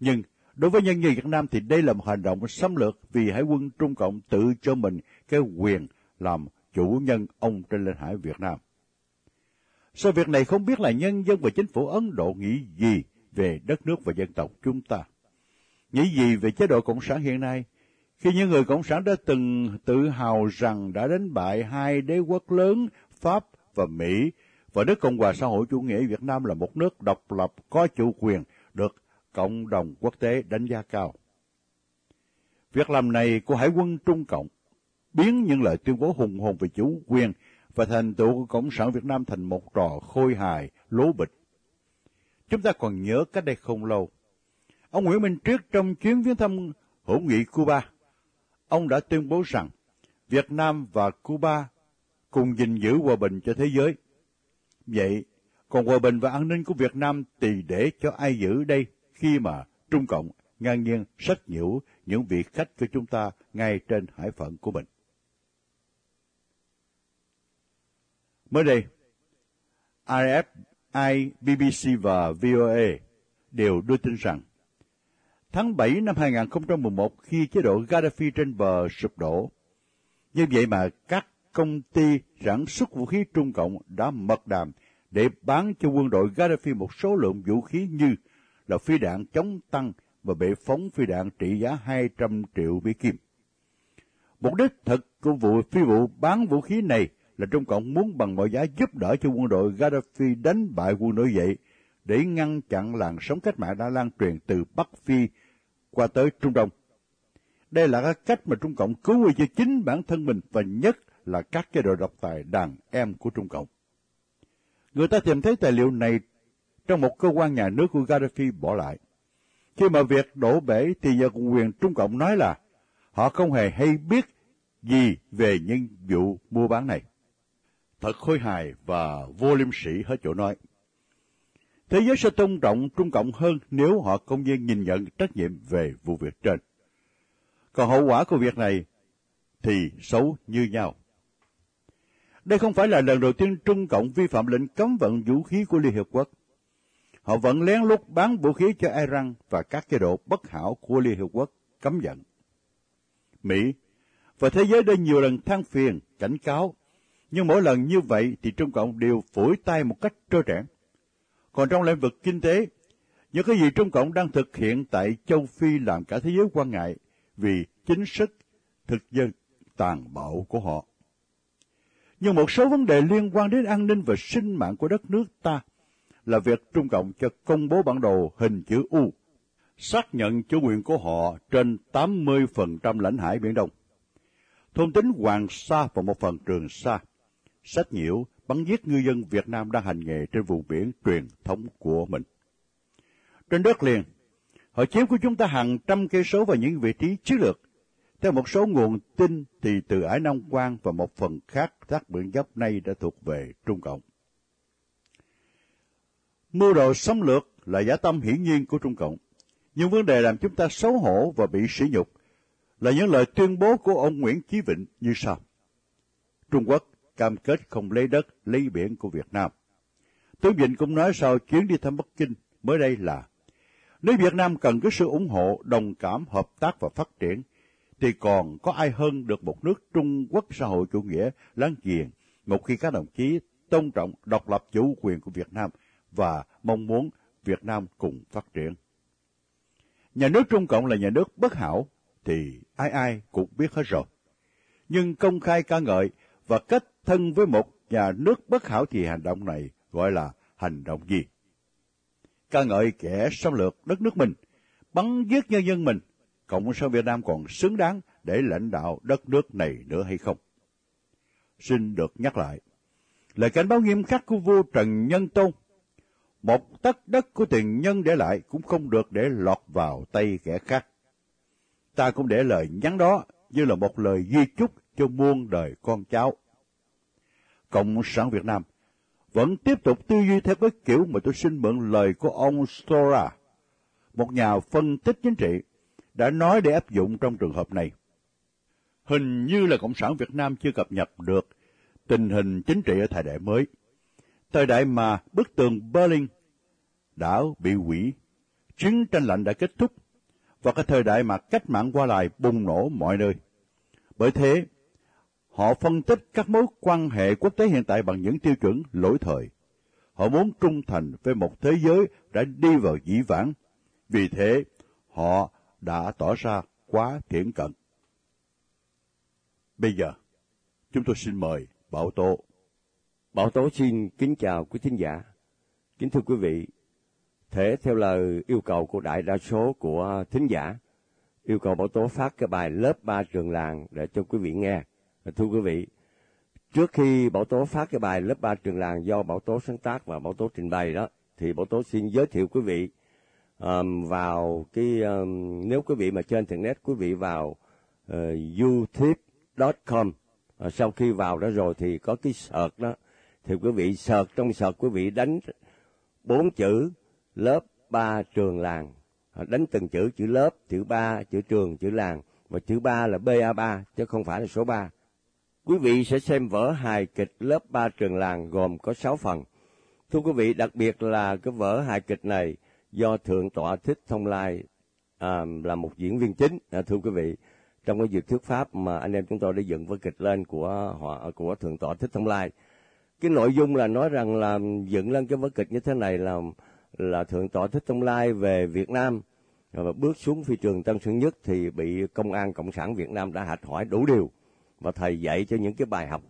Nhưng đối với nhân dân Việt Nam thì đây là một hành động xâm lược vì hải quân Trung Cộng tự cho mình cái quyền làm chủ nhân ông trên lãnh hải Việt Nam. Sau việc này không biết là nhân dân và chính phủ Ấn Độ nghĩ gì về đất nước và dân tộc chúng ta. Nghĩ gì về chế độ Cộng sản hiện nay, khi những người Cộng sản đã từng tự hào rằng đã đánh bại hai đế quốc lớn Pháp và Mỹ và nước Cộng hòa xã hội chủ nghĩa Việt Nam là một nước độc lập có chủ quyền được cộng đồng quốc tế đánh giá cao. Việc làm này của Hải quân Trung Cộng biến những lời tuyên bố hùng hồn về chủ quyền và thành tựu của Cộng sản Việt Nam thành một trò khôi hài, lố bịch. Chúng ta còn nhớ cách đây không lâu, ông Nguyễn Minh Triết trong chuyến viếng thăm hữu nghị Cuba, ông đã tuyên bố rằng Việt Nam và Cuba cùng gìn giữ hòa bình cho thế giới. Vậy, còn hòa bình và an ninh của Việt Nam thì để cho ai giữ đây khi mà Trung Cộng ngang nhiên sách nhiễu những vị khách của chúng ta ngay trên hải phận của mình. Mới đây, RFI, BBC và VOA đều đưa tin rằng tháng 7 năm 2011 khi chế độ Gaddafi trên bờ sụp đổ. Như vậy mà các công ty sản xuất vũ khí Trung Cộng đã mật đàm để bán cho quân đội Gaddafi một số lượng vũ khí như là phi đạn chống tăng và bệ phóng phi đạn trị giá 200 triệu Mỹ Kim. Mục đích thực của vụ phi vụ bán vũ khí này là Trung Cộng muốn bằng mọi giá giúp đỡ cho quân đội Gaddafi đánh bại quân nổi dậy để ngăn chặn làn sóng cách mạng đã lan truyền từ Bắc Phi qua tới Trung Đông. Đây là cái cách mà Trung Cộng cứu nguy cho chính bản thân mình và nhất là các chế độ độc tài đàn em của Trung Cộng. Người ta tìm thấy tài liệu này trong một cơ quan nhà nước của Gaddafi bỏ lại. Khi mà việc đổ bể thì giờ quyền Trung Cộng nói là họ không hề hay biết gì về những vụ mua bán này. Thật khôi hài và vô liêm sĩ hết chỗ nói. Thế giới sẽ tôn trọng Trung Cộng hơn nếu họ công nhiên nhìn nhận trách nhiệm về vụ việc trên. Còn hậu quả của việc này thì xấu như nhau. Đây không phải là lần đầu tiên Trung Cộng vi phạm lệnh cấm vận vũ khí của Liên Hiệp Quốc. Họ vẫn lén lút bán vũ khí cho Iran và các chế độ bất hảo của Liên Hiệp Quốc cấm vận. Mỹ và thế giới đã nhiều lần than phiền, cảnh cáo, nhưng mỗi lần như vậy thì Trung Cộng đều phủi tay một cách trơ trẽn. Còn trong lĩnh vực kinh tế, những cái gì Trung Cộng đang thực hiện tại châu Phi làm cả thế giới quan ngại vì chính sách thực dân tàn bạo của họ. Nhưng một số vấn đề liên quan đến an ninh và sinh mạng của đất nước ta là việc Trung Cộng cho công bố bản đồ hình chữ U, xác nhận chủ quyền của họ trên 80% lãnh hải Biển Đông. Thôn tính Hoàng Sa và một phần Trường Sa, sách nhiễu bắn giết ngư dân Việt Nam đang hành nghề trên vùng biển truyền thống của mình. Trên đất liền, họ chiếm của chúng ta hàng trăm cây số và những vị trí chiến lược. Theo một số nguồn tin thì từ Ải Nam Quan và một phần khác thác biển dốc nay đã thuộc về Trung Cộng. Mưu đồ xâm lược là giả tâm hiển nhiên của Trung Cộng. Nhưng vấn đề làm chúng ta xấu hổ và bị sỉ nhục là những lời tuyên bố của ông Nguyễn Chí Vịnh như sau. Trung Quốc cam kết không lấy đất, lấy biển của Việt Nam. Tướng Vịnh cũng nói sau chuyến đi thăm Bắc Kinh mới đây là nếu Việt Nam cần cái sự ủng hộ, đồng cảm, hợp tác và phát triển, thì còn có ai hơn được một nước Trung Quốc xã hội chủ nghĩa láng giềng một khi các đồng chí tôn trọng độc lập chủ quyền của Việt Nam và mong muốn Việt Nam cùng phát triển. Nhà nước Trung Cộng là nhà nước bất hảo thì ai ai cũng biết hết rồi. Nhưng công khai ca ngợi và kết thân với một nhà nước bất hảo thì hành động này gọi là hành động gì? Ca ngợi kẻ xâm lược đất nước mình, bắn giết nhân dân mình, Cộng sản Việt Nam còn xứng đáng để lãnh đạo đất nước này nữa hay không? Xin được nhắc lại, lời cảnh báo nghiêm khắc của vua Trần Nhân Tông, một tấc đất của tiền nhân để lại cũng không được để lọt vào tay kẻ khác. Ta cũng để lời nhắn đó như là một lời di chúc cho muôn đời con cháu. Cộng sản Việt Nam vẫn tiếp tục tư duy theo cái kiểu mà tôi xin mượn lời của ông Stora, một nhà phân tích chính trị, đã nói để áp dụng trong trường hợp này. Hình như là Cộng sản Việt Nam chưa cập nhật được tình hình chính trị ở thời đại mới. Thời đại mà bức tường Berlin đã bị hủy, chiến tranh lạnh đã kết thúc, và cái thời đại mà cách mạng qua lại bùng nổ mọi nơi. Bởi thế, Họ phân tích các mối quan hệ quốc tế hiện tại bằng những tiêu chuẩn lỗi thời. Họ muốn trung thành với một thế giới đã đi vào dĩ vãng. Vì thế, họ đã tỏ ra quá thiển cận. Bây giờ, chúng tôi xin mời Bảo Tố. Bảo Tố xin kính chào quý thính giả. Kính thưa quý vị, thể theo lời yêu cầu của đại đa số của thính giả, yêu cầu Bảo Tố phát cái bài lớp 3 trường làng để cho quý vị nghe. Thưa quý vị, trước khi Bảo Tố phát cái bài lớp 3 trường làng do Bảo Tố sáng tác và Bảo Tố trình bày đó, thì Bảo Tố xin giới thiệu quý vị um, vào cái um, nếu quý vị mà trên internet quý vị vào ờ, uh, youtube.com uh, ờ, sau khi vào đó rồi thì có cái search đó thì quý vị search trong search quý vị đánh bốn chữ lớp ba trường làng ờ, đánh từng chữ chữ lớp chữ ba chữ trường chữ làng và chữ ba là ba ba chứ không phải là số ba Quý vị sẽ xem vở hài kịch lớp ba trường làng gồm có sáu phần. Thưa quý vị, đặc biệt là cái vở hài kịch này do Thượng tọa Thích Thông Lai à, là một diễn viên chính, à, thưa quý vị. Trong cái việc thuyết pháp mà anh em chúng tôi đã dựng với kịch lên của họ của Thượng tọa Thích Thông Lai. Cái nội dung là nói rằng là dựng lên cái vở kịch như thế này là là Thượng tọa Thích Thông Lai về Việt Nam và bước xuống phi trường Tân Sơn Nhất thì bị công an Cộng sản Việt Nam đã hạch hỏi đủ điều và thầy dạy cho những cái bài học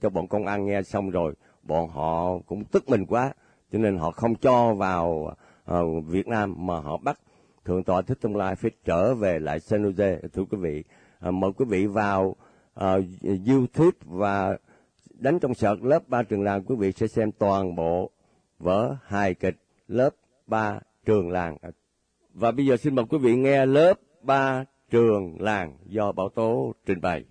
cho bọn công an nghe xong rồi bọn họ cũng tức mình quá cho nên họ không cho vào uh, Việt Nam mà họ bắt thượng tọa thích tông lai phải trở về lại San Jose. Thưa quý vị uh, mời quý vị vào uh, YouTube và đánh trong sợt lớp ba trường làng. Quý vị sẽ xem toàn bộ vở hài kịch lớp ba trường làng. Và bây giờ xin mời quý vị nghe lớp ba trường làng do Bảo Tố trình bày.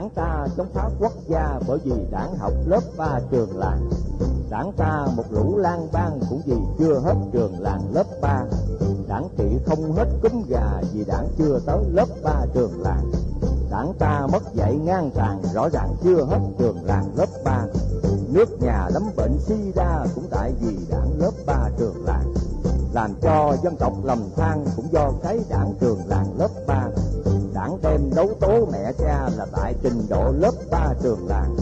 Đảng ta chống phá quốc gia bởi vì đảng học lớp ba trường làng. Đảng ta một lũ lang bang cũng vì chưa hết trường làng lớp ba. Đảng trị không hết cúm gà vì đảng chưa tới lớp ba trường làng. Đảng ta mất dạy ngang tàn rõ ràng chưa hết trường làng lớp ba. Nước nhà lắm bệnh sida cũng tại vì đảng lớp ba trường làng. Làm cho dân tộc lầm than cũng do cái đảng trường làng lớp đảng đem đấu tố mẹ cha là tại trình độ lớp ba trường làng.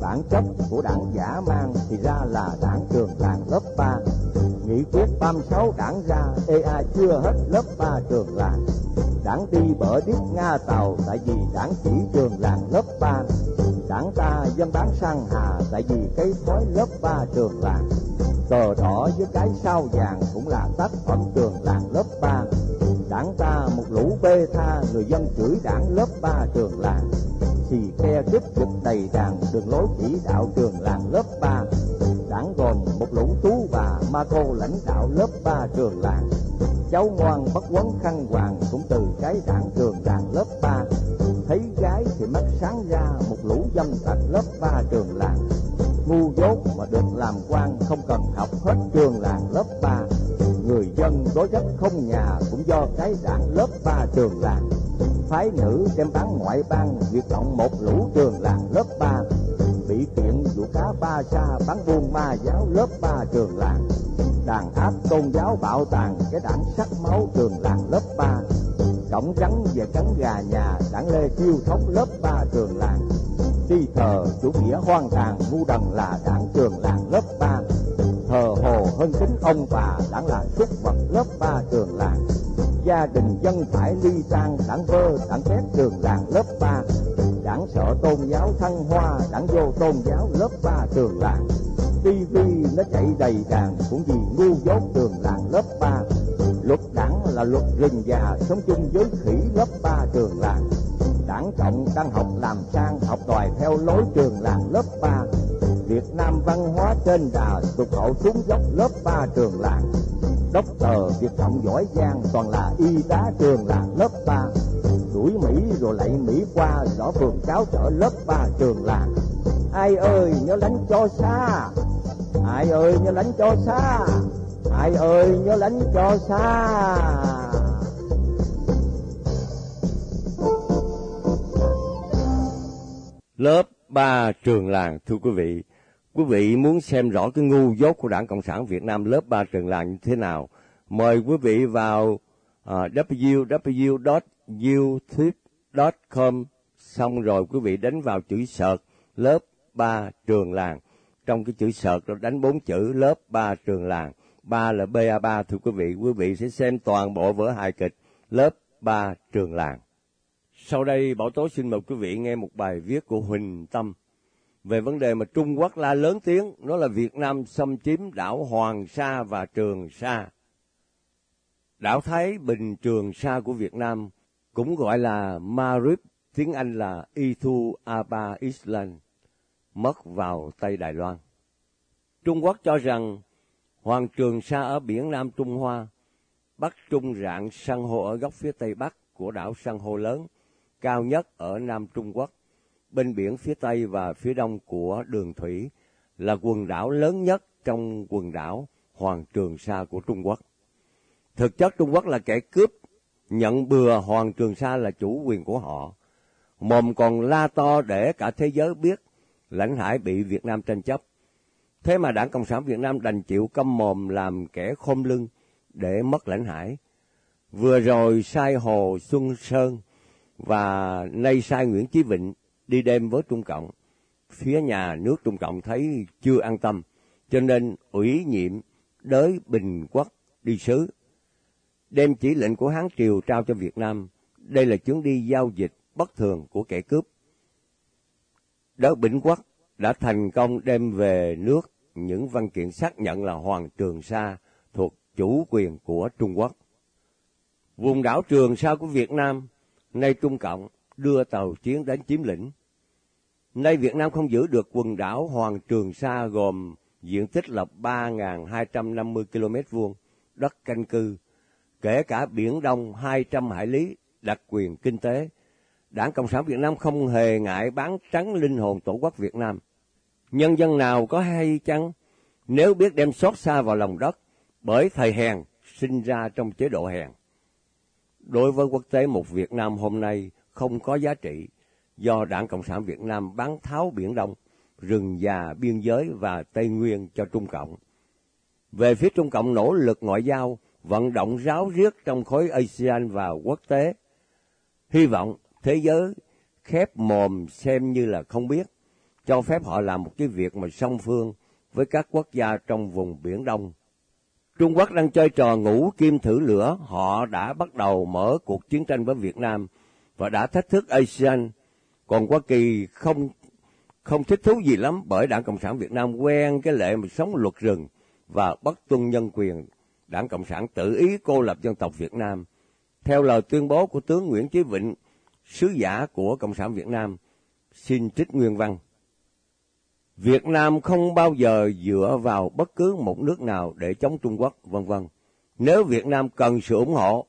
Bản chất của đảng giả mang thì ra là đảng trường làng lớp ba. Nghị quyết 36 đảng ra EA chưa hết lớp ba trường làng. Đảng đi bở điếc nga tàu tại vì đảng chỉ trường làng lớp ba. Đảng ta dân bán sang hà tại vì cái thói lớp ba trường làng. Cờ đỏ với cái sao vàng cũng là tác phẩm trường làng lớp ba đảng ta một lũ bê tha, người dân chửi đảng lớp ba trường làng. Thì khe cướp giật đầy đàn, đường lối chỉ đạo trường làng lớp ba. Đảng gồm một lũ tú bà, ma cô lãnh đạo lớp ba trường làng. Cháu ngoan bất quấn khăn hoàng cũng từ cái đảng trường làng lớp ba. Thấy gái thì mắt sáng ra, một lũ dâm tặc lớp ba trường làng. Ngu dốt mà được làm quan không cần học hết trường làng lớp ba đối chất không nhà cũng do cái đảng lớp ba trường làng. Phái nữ đem bán ngoại bang việc động một lũ trường làng lớp ba. Bị kiện vụ cá ba sa bán buôn ma giáo lớp ba trường làng. Đàn áp tôn giáo bạo tàn cái đảng sắc máu trường làng lớp ba. Cổng rắn về cắn gà nhà đảng lê chiêu thống lớp ba trường làng. Đi thờ chủ nghĩa hoang tàn, ngu đần là đảng trường làng lớp ba thờ hồ hơn kính ông bà đảng là súc vật lớp ba trường làng. Gia đình dân phải ly tan đảng vơ đảng phép trường làng lớp ba. Đảng sợ tôn giáo thăng hoa, đảng vô tôn giáo lớp ba trường làng. Tivi nó chạy đầy đàn, cũng vì ngu dốt trường làng lớp ba. Luật đảng là luật rừng già, sống chung với khỉ lớp ba trường làng. Đảng cộng đang học làm sang, học đòi theo lối trường làng lớp ba. Việt Nam văn hóa trên đà tục hậu xuống dốc lớp ba trường làng. Đốc tờ Việt Cộng giỏi giang toàn là y tá trường làng lớp ba. Đuổi Mỹ rồi lại Mỹ qua rõ phường cáo chở lớp ba trường làng. Ai ơi nhớ lánh cho xa. Ai ơi nhớ lánh cho xa. Ai ơi nhớ lánh cho xa. Lớp 3 trường làng, thưa quý vị. Quý vị muốn xem rõ cái ngu dốt của Đảng Cộng sản Việt Nam lớp 3 trường làng như thế nào? Mời quý vị vào à, uh, www.youtube.com xong rồi quý vị đánh vào chữ sợt lớp 3 trường làng. Trong cái chữ sợt đó đánh bốn chữ lớp 3 trường làng. ba là BA3 thưa quý vị. Quý vị sẽ xem toàn bộ vở hài kịch lớp 3 trường làng. Sau đây Bảo Tố xin mời quý vị nghe một bài viết của Huỳnh Tâm về vấn đề mà Trung Quốc la lớn tiếng, nó là Việt Nam xâm chiếm đảo Hoàng Sa và Trường Sa. Đảo Thái Bình Trường Sa của Việt Nam cũng gọi là Marib, tiếng Anh là Ithu Aba Island, mất vào Tây Đài Loan. Trung Quốc cho rằng Hoàng Trường Sa ở biển Nam Trung Hoa, Bắc trung Rạng san hô ở góc phía Tây Bắc của đảo san hô lớn, cao nhất ở Nam Trung Quốc, bên biển phía Tây và phía Đông của đường thủy, là quần đảo lớn nhất trong quần đảo Hoàng Trường Sa của Trung Quốc. Thực chất Trung Quốc là kẻ cướp, nhận bừa Hoàng Trường Sa là chủ quyền của họ. mồm còn la to để cả thế giới biết lãnh hải bị Việt Nam tranh chấp. Thế mà Đảng Cộng sản Việt Nam đành chịu câm mồm làm kẻ khom lưng để mất lãnh hải. Vừa rồi sai Hồ Xuân Sơn và nay sai Nguyễn Chí Vịnh đi đêm với Trung Cộng. Phía nhà nước Trung Cộng thấy chưa an tâm, cho nên ủy nhiệm đới Bình Quốc đi sứ. Đem chỉ lệnh của Hán Triều trao cho Việt Nam. Đây là chuyến đi giao dịch bất thường của kẻ cướp. Đới Bình Quốc đã thành công đem về nước những văn kiện xác nhận là Hoàng Trường Sa thuộc chủ quyền của Trung Quốc. Vùng đảo Trường Sa của Việt Nam, nay Trung Cộng đưa tàu chiến đến chiếm lĩnh. Nay Việt Nam không giữ được quần đảo Hoàng Trường Sa gồm diện tích là 3.250 km vuông đất canh cư, kể cả Biển Đông 200 hải lý đặc quyền kinh tế. Đảng Cộng sản Việt Nam không hề ngại bán trắng linh hồn tổ quốc Việt Nam. Nhân dân nào có hay chăng nếu biết đem xót xa vào lòng đất bởi thầy hèn sinh ra trong chế độ hèn. Đối với quốc tế một Việt Nam hôm nay không có giá trị do Đảng Cộng sản Việt Nam bán tháo Biển Đông, rừng già biên giới và Tây Nguyên cho Trung Cộng. Về phía Trung Cộng nỗ lực ngoại giao, vận động ráo riết trong khối ASEAN và quốc tế. Hy vọng thế giới khép mồm xem như là không biết, cho phép họ làm một cái việc mà song phương với các quốc gia trong vùng Biển Đông. Trung Quốc đang chơi trò ngủ kim thử lửa, họ đã bắt đầu mở cuộc chiến tranh với Việt Nam và đã thách thức ASEAN. Còn Hoa Kỳ không không thích thú gì lắm bởi Đảng Cộng sản Việt Nam quen cái lệ mà sống luật rừng và bất tuân nhân quyền. Đảng Cộng sản tự ý cô lập dân tộc Việt Nam. Theo lời tuyên bố của tướng Nguyễn Chí Vịnh, sứ giả của Cộng sản Việt Nam, xin trích nguyên văn. Việt Nam không bao giờ dựa vào bất cứ một nước nào để chống Trung Quốc, vân vân. Nếu Việt Nam cần sự ủng hộ,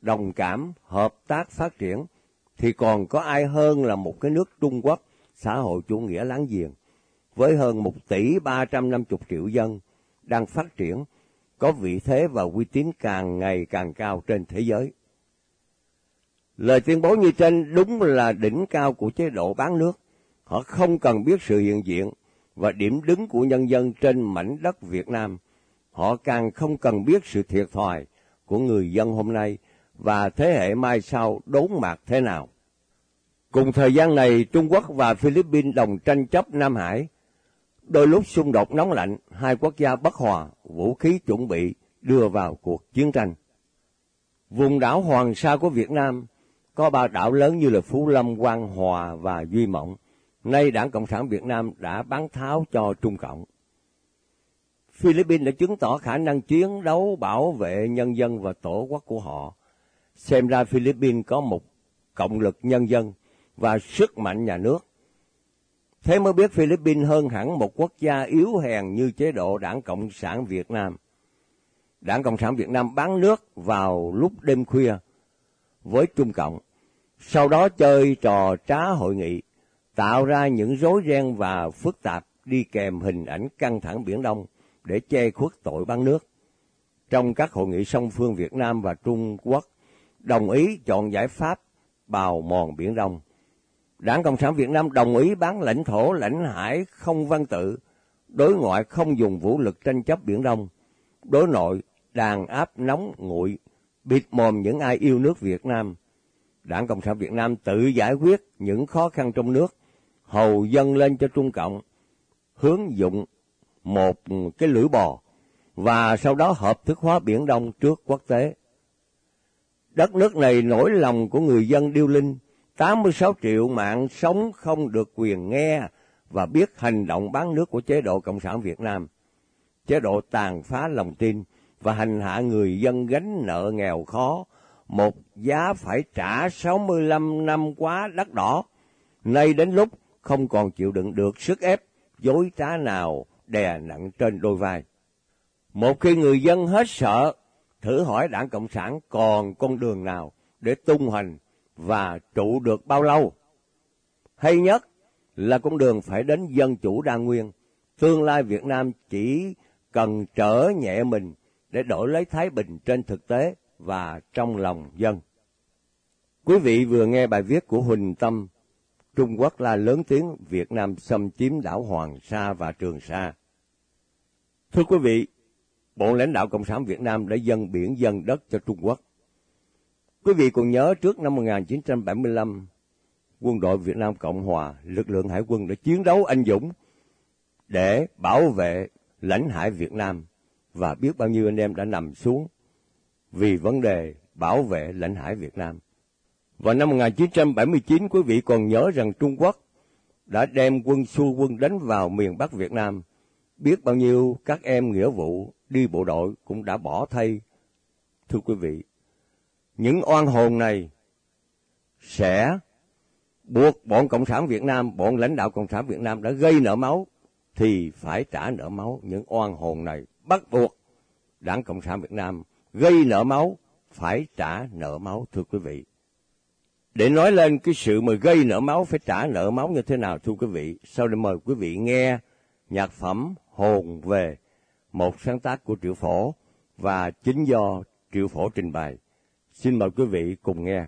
đồng cảm, hợp tác phát triển, thì còn có ai hơn là một cái nước Trung Quốc xã hội chủ nghĩa láng giềng, với hơn một tỷ ba trăm năm chục triệu dân đang phát triển, có vị thế và uy tín càng ngày càng cao trên thế giới. Lời tuyên bố như trên đúng là đỉnh cao của chế độ bán nước. Họ không cần biết sự hiện diện và điểm đứng của nhân dân trên mảnh đất Việt Nam. Họ càng không cần biết sự thiệt thòi của người dân hôm nay và thế hệ mai sau đốn mạc thế nào. Cùng thời gian này, Trung Quốc và Philippines đồng tranh chấp Nam Hải. Đôi lúc xung đột nóng lạnh, hai quốc gia bất hòa, vũ khí chuẩn bị đưa vào cuộc chiến tranh. Vùng đảo Hoàng Sa của Việt Nam có ba đảo lớn như là Phú Lâm, Quang Hòa và Duy Mộng. Nay Đảng Cộng sản Việt Nam đã bán tháo cho Trung Cộng. Philippines đã chứng tỏ khả năng chiến đấu bảo vệ nhân dân và tổ quốc của họ. Xem ra Philippines có một cộng lực nhân dân và sức mạnh nhà nước. Thế mới biết Philippines hơn hẳn một quốc gia yếu hèn như chế độ Đảng Cộng sản Việt Nam. Đảng Cộng sản Việt Nam bán nước vào lúc đêm khuya với Trung Cộng, sau đó chơi trò trá hội nghị, tạo ra những rối ren và phức tạp đi kèm hình ảnh căng thẳng Biển Đông để che khuất tội bán nước. Trong các hội nghị song phương Việt Nam và Trung Quốc, đồng ý chọn giải pháp bào mòn Biển Đông. Đảng Cộng sản Việt Nam đồng ý bán lãnh thổ lãnh hải không văn tự, đối ngoại không dùng vũ lực tranh chấp Biển Đông, đối nội đàn áp nóng nguội, bịt mồm những ai yêu nước Việt Nam. Đảng Cộng sản Việt Nam tự giải quyết những khó khăn trong nước, hầu dân lên cho Trung Cộng, hướng dụng một cái lưỡi bò, và sau đó hợp thức hóa Biển Đông trước quốc tế. Đất nước này nỗi lòng của người dân điêu linh, 86 triệu mạng sống không được quyền nghe và biết hành động bán nước của chế độ Cộng sản Việt Nam. Chế độ tàn phá lòng tin và hành hạ người dân gánh nợ nghèo khó, một giá phải trả 65 năm quá đắt đỏ. Nay đến lúc không còn chịu đựng được sức ép, dối trá nào đè nặng trên đôi vai. Một khi người dân hết sợ, thử hỏi đảng Cộng sản còn con đường nào để tung hành và trụ được bao lâu. Hay nhất là con đường phải đến dân chủ đa nguyên. Tương lai Việt Nam chỉ cần trở nhẹ mình để đổi lấy thái bình trên thực tế và trong lòng dân. Quý vị vừa nghe bài viết của Huỳnh Tâm Trung Quốc la lớn tiếng Việt Nam xâm chiếm đảo Hoàng Sa và Trường Sa. Thưa quý vị, Bộ lãnh đạo Cộng sản Việt Nam đã dâng biển dân đất cho Trung Quốc. Quý vị còn nhớ trước năm 1975, quân đội Việt Nam Cộng Hòa, lực lượng hải quân đã chiến đấu anh dũng để bảo vệ lãnh hải Việt Nam và biết bao nhiêu anh em đã nằm xuống vì vấn đề bảo vệ lãnh hải Việt Nam. Vào năm 1979, quý vị còn nhớ rằng Trung Quốc đã đem quân xu quân đánh vào miền Bắc Việt Nam. Biết bao nhiêu các em nghĩa vụ đi bộ đội cũng đã bỏ thay. Thưa quý vị, những oan hồn này sẽ buộc bọn Cộng sản Việt Nam, bọn lãnh đạo Cộng sản Việt Nam đã gây nợ máu, thì phải trả nợ máu những oan hồn này. Bắt buộc Đảng Cộng sản Việt Nam gây nợ máu, phải trả nợ máu, thưa quý vị. Để nói lên cái sự mà gây nợ máu phải trả nợ máu như thế nào thưa quý vị, sau đây mời quý vị nghe nhạc phẩm Hồn về, một sáng tác của Triệu Phổ và chính do Triệu Phổ trình bày. Xin mời quý vị cùng nghe.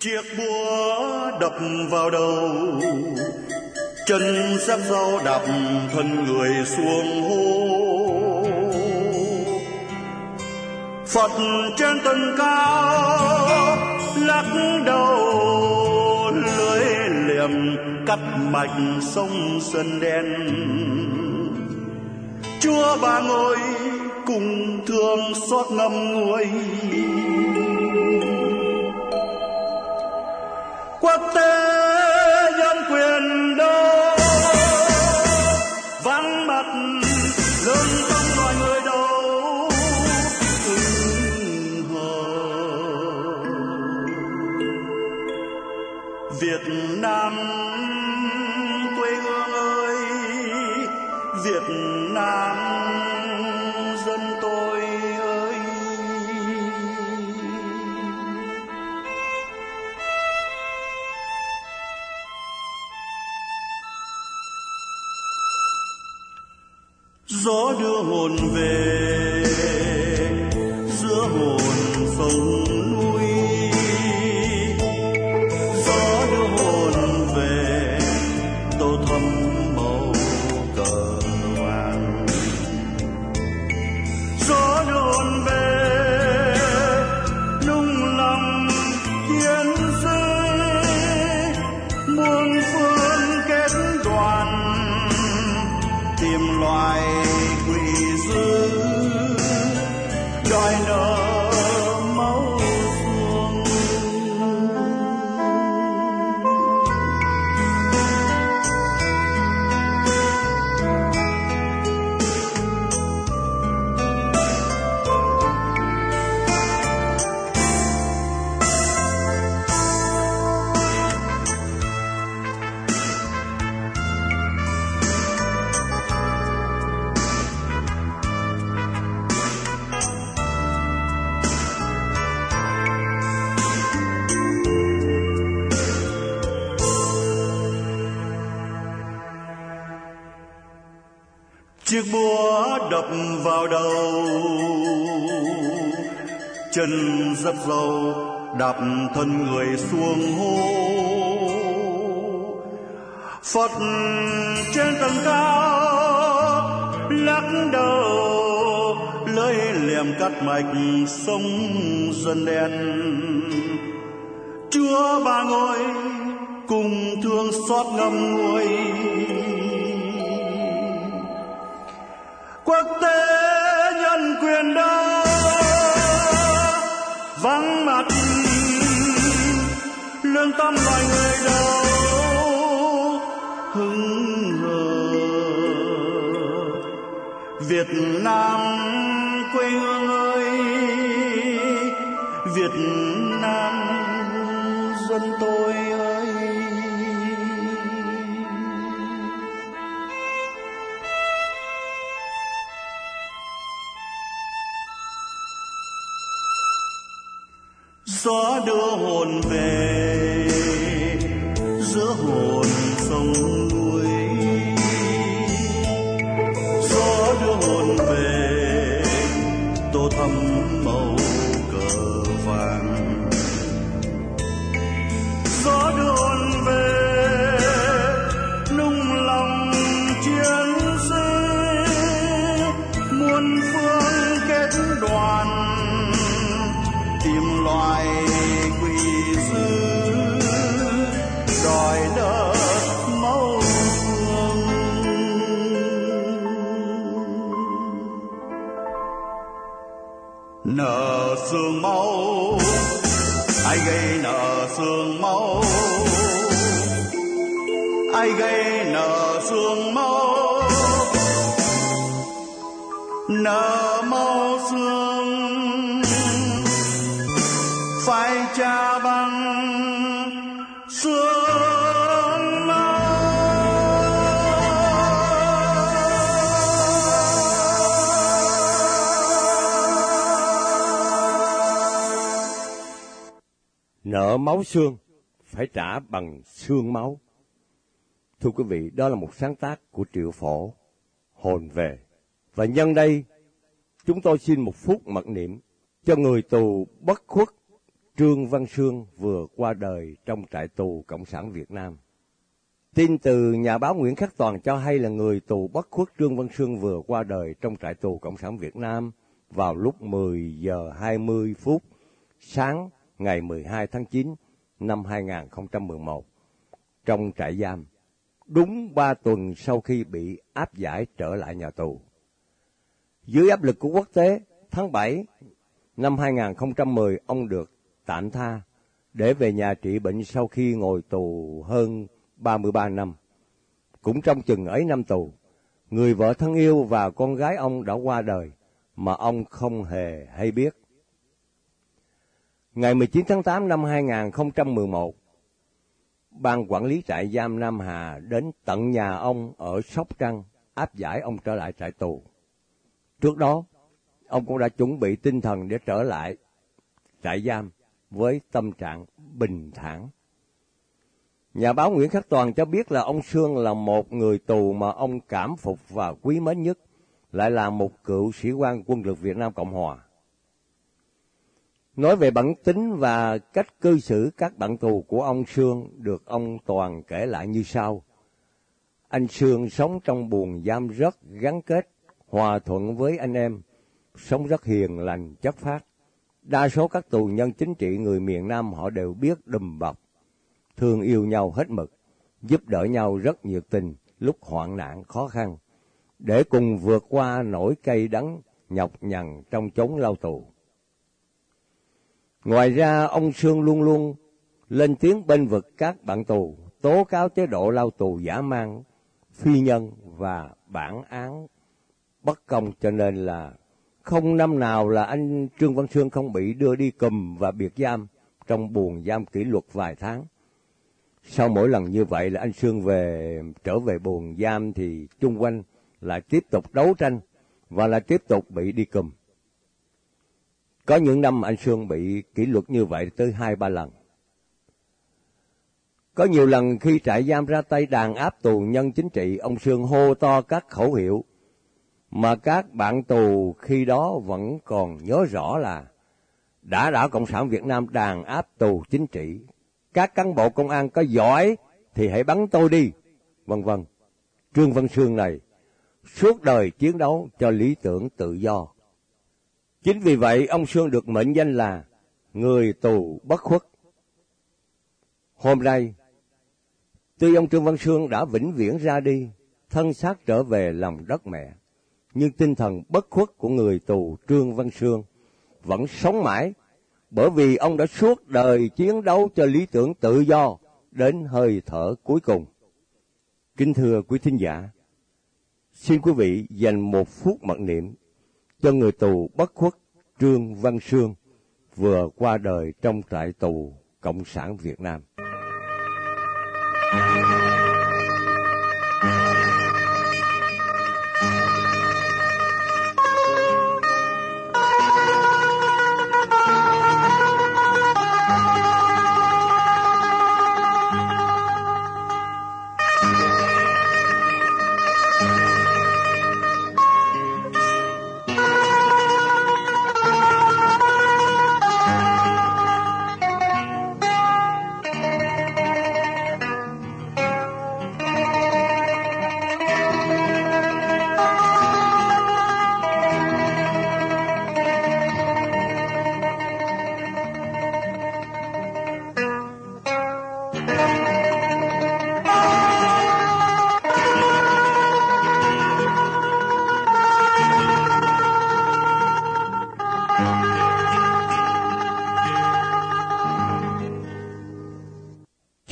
Chiếc búa đập vào đầu. Chân xếp sau đạp thân người xuống hô phật trên tầng cao, lắc đầu lưới liềm, cắt mạch sông sơn đen. Chúa ba ngôi cùng thương xót ngâm nguôi. Quốc đập vào đầu. Chân dấp dầu, đạp thân người xuống hố. Phật trên tầng cao, lắc đầu lưỡi liềm cắt mạch sông dân đen. Chúa ba ngôi, cùng thương xót ngâm nguôi quốc tế nhân quyền đó. Vắng mặt, lương tâm loài người đâu hững hờ. Việt nam quê hương. Gió đưa hồn về. small. Máu xương phải trả bằng xương máu. Thưa quý vị, đó là một sáng tác của Triệu Phổ, Hồn Về. Và nhân đây, chúng tôi xin một phút mặc niệm cho người tù bất khuất Trương Văn Sương vừa qua đời trong trại tù Cộng sản Việt Nam. Tin từ nhà báo Nguyễn Khắc Toàn cho hay là người tù bất khuất Trương Văn Sương vừa qua đời trong trại tù Cộng sản Việt Nam vào lúc 10 giờ 20 phút sáng ngày 12 tháng 9 năm 2011 trong trại giam, đúng ba tuần sau khi bị áp giải trở lại nhà tù. Dưới áp lực của quốc tế, tháng 7 năm 2010 ông được tạm tha để về nhà trị bệnh sau khi ngồi tù hơn 33 năm. Cũng trong chừng ấy năm tù, người vợ thân yêu và con gái ông đã qua đời mà ông không hề hay biết. Ngày 19 tháng 8 năm 2011, Ban quản lý trại giam Nam Hà đến tận nhà ông ở Sóc Trăng áp giải ông trở lại trại tù. Trước đó, ông cũng đã chuẩn bị tinh thần để trở lại trại giam với tâm trạng bình thản. Nhà báo Nguyễn Khắc Toàn cho biết là ông Sương là một người tù mà ông cảm phục và quý mến nhất, lại là một cựu sĩ quan quân lực Việt Nam Cộng Hòa. Nói về bản tính và cách cư xử các bạn tù của ông Sương được ông Toàn kể lại như sau. Anh Sương sống trong buồng giam rất gắn kết, hòa thuận với anh em, sống rất hiền lành, chất phát. Đa số các tù nhân chính trị người miền Nam họ đều biết đùm bọc, thương yêu nhau hết mực, giúp đỡ nhau rất nhiệt tình lúc hoạn nạn khó khăn, để cùng vượt qua nỗi cay đắng nhọc nhằn trong chốn lao tù. Ngoài ra, ông Sương luôn luôn lên tiếng bên vực các bạn tù, tố cáo chế độ lao tù giả mang, phi nhân và bản án bất công cho nên là không năm nào là anh Trương Văn Sương không bị đưa đi cùm và biệt giam trong buồng giam kỷ luật vài tháng. Sau mỗi lần như vậy là anh Sương về trở về buồng giam thì chung quanh lại tiếp tục đấu tranh và lại tiếp tục bị đi cùm. Có những năm anh Sương bị kỷ luật như vậy tới hai ba lần. Có nhiều lần khi trại giam ra tay đàn áp tù nhân chính trị, ông Sương hô to các khẩu hiệu mà các bạn tù khi đó vẫn còn nhớ rõ là đã đảo Cộng sản Việt Nam đàn áp tù chính trị. Các cán bộ công an có giỏi thì hãy bắn tôi đi, vân vân. Trương Văn Sương này suốt đời chiến đấu cho lý tưởng tự do. Chính vì vậy ông Sương được mệnh danh là người tù bất khuất. Hôm nay, tuy ông Trương Văn Sương đã vĩnh viễn ra đi, thân xác trở về lòng đất mẹ, nhưng tinh thần bất khuất của người tù Trương Văn Sương vẫn sống mãi, bởi vì ông đã suốt đời chiến đấu cho lý tưởng tự do đến hơi thở cuối cùng. Kính thưa quý thính giả, xin quý vị dành một phút mặc niệm cho người tù bất khuất, Trương Văn Sương vừa qua đời trong trại tù Cộng sản Việt Nam.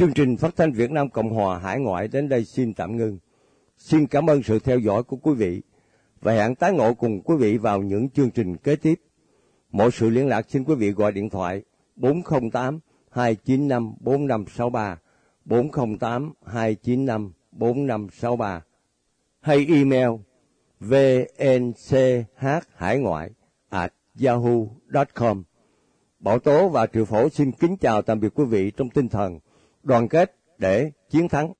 Chương trình phát thanh Việt Nam Cộng Hòa Hải ngoại đến đây xin tạm ngưng. Xin cảm ơn sự theo dõi của quý vị và hẹn tái ngộ cùng quý vị vào những chương trình kế tiếp. Mọi sự liên lạc xin quý vị gọi điện thoại 408 295 4563 408 295 4563 hay email vnch hải ngoại at yahoo.com. Bảo Tố và Triệu Phổ xin kính chào tạm biệt quý vị trong tinh thần đoàn kết để chiến thắng.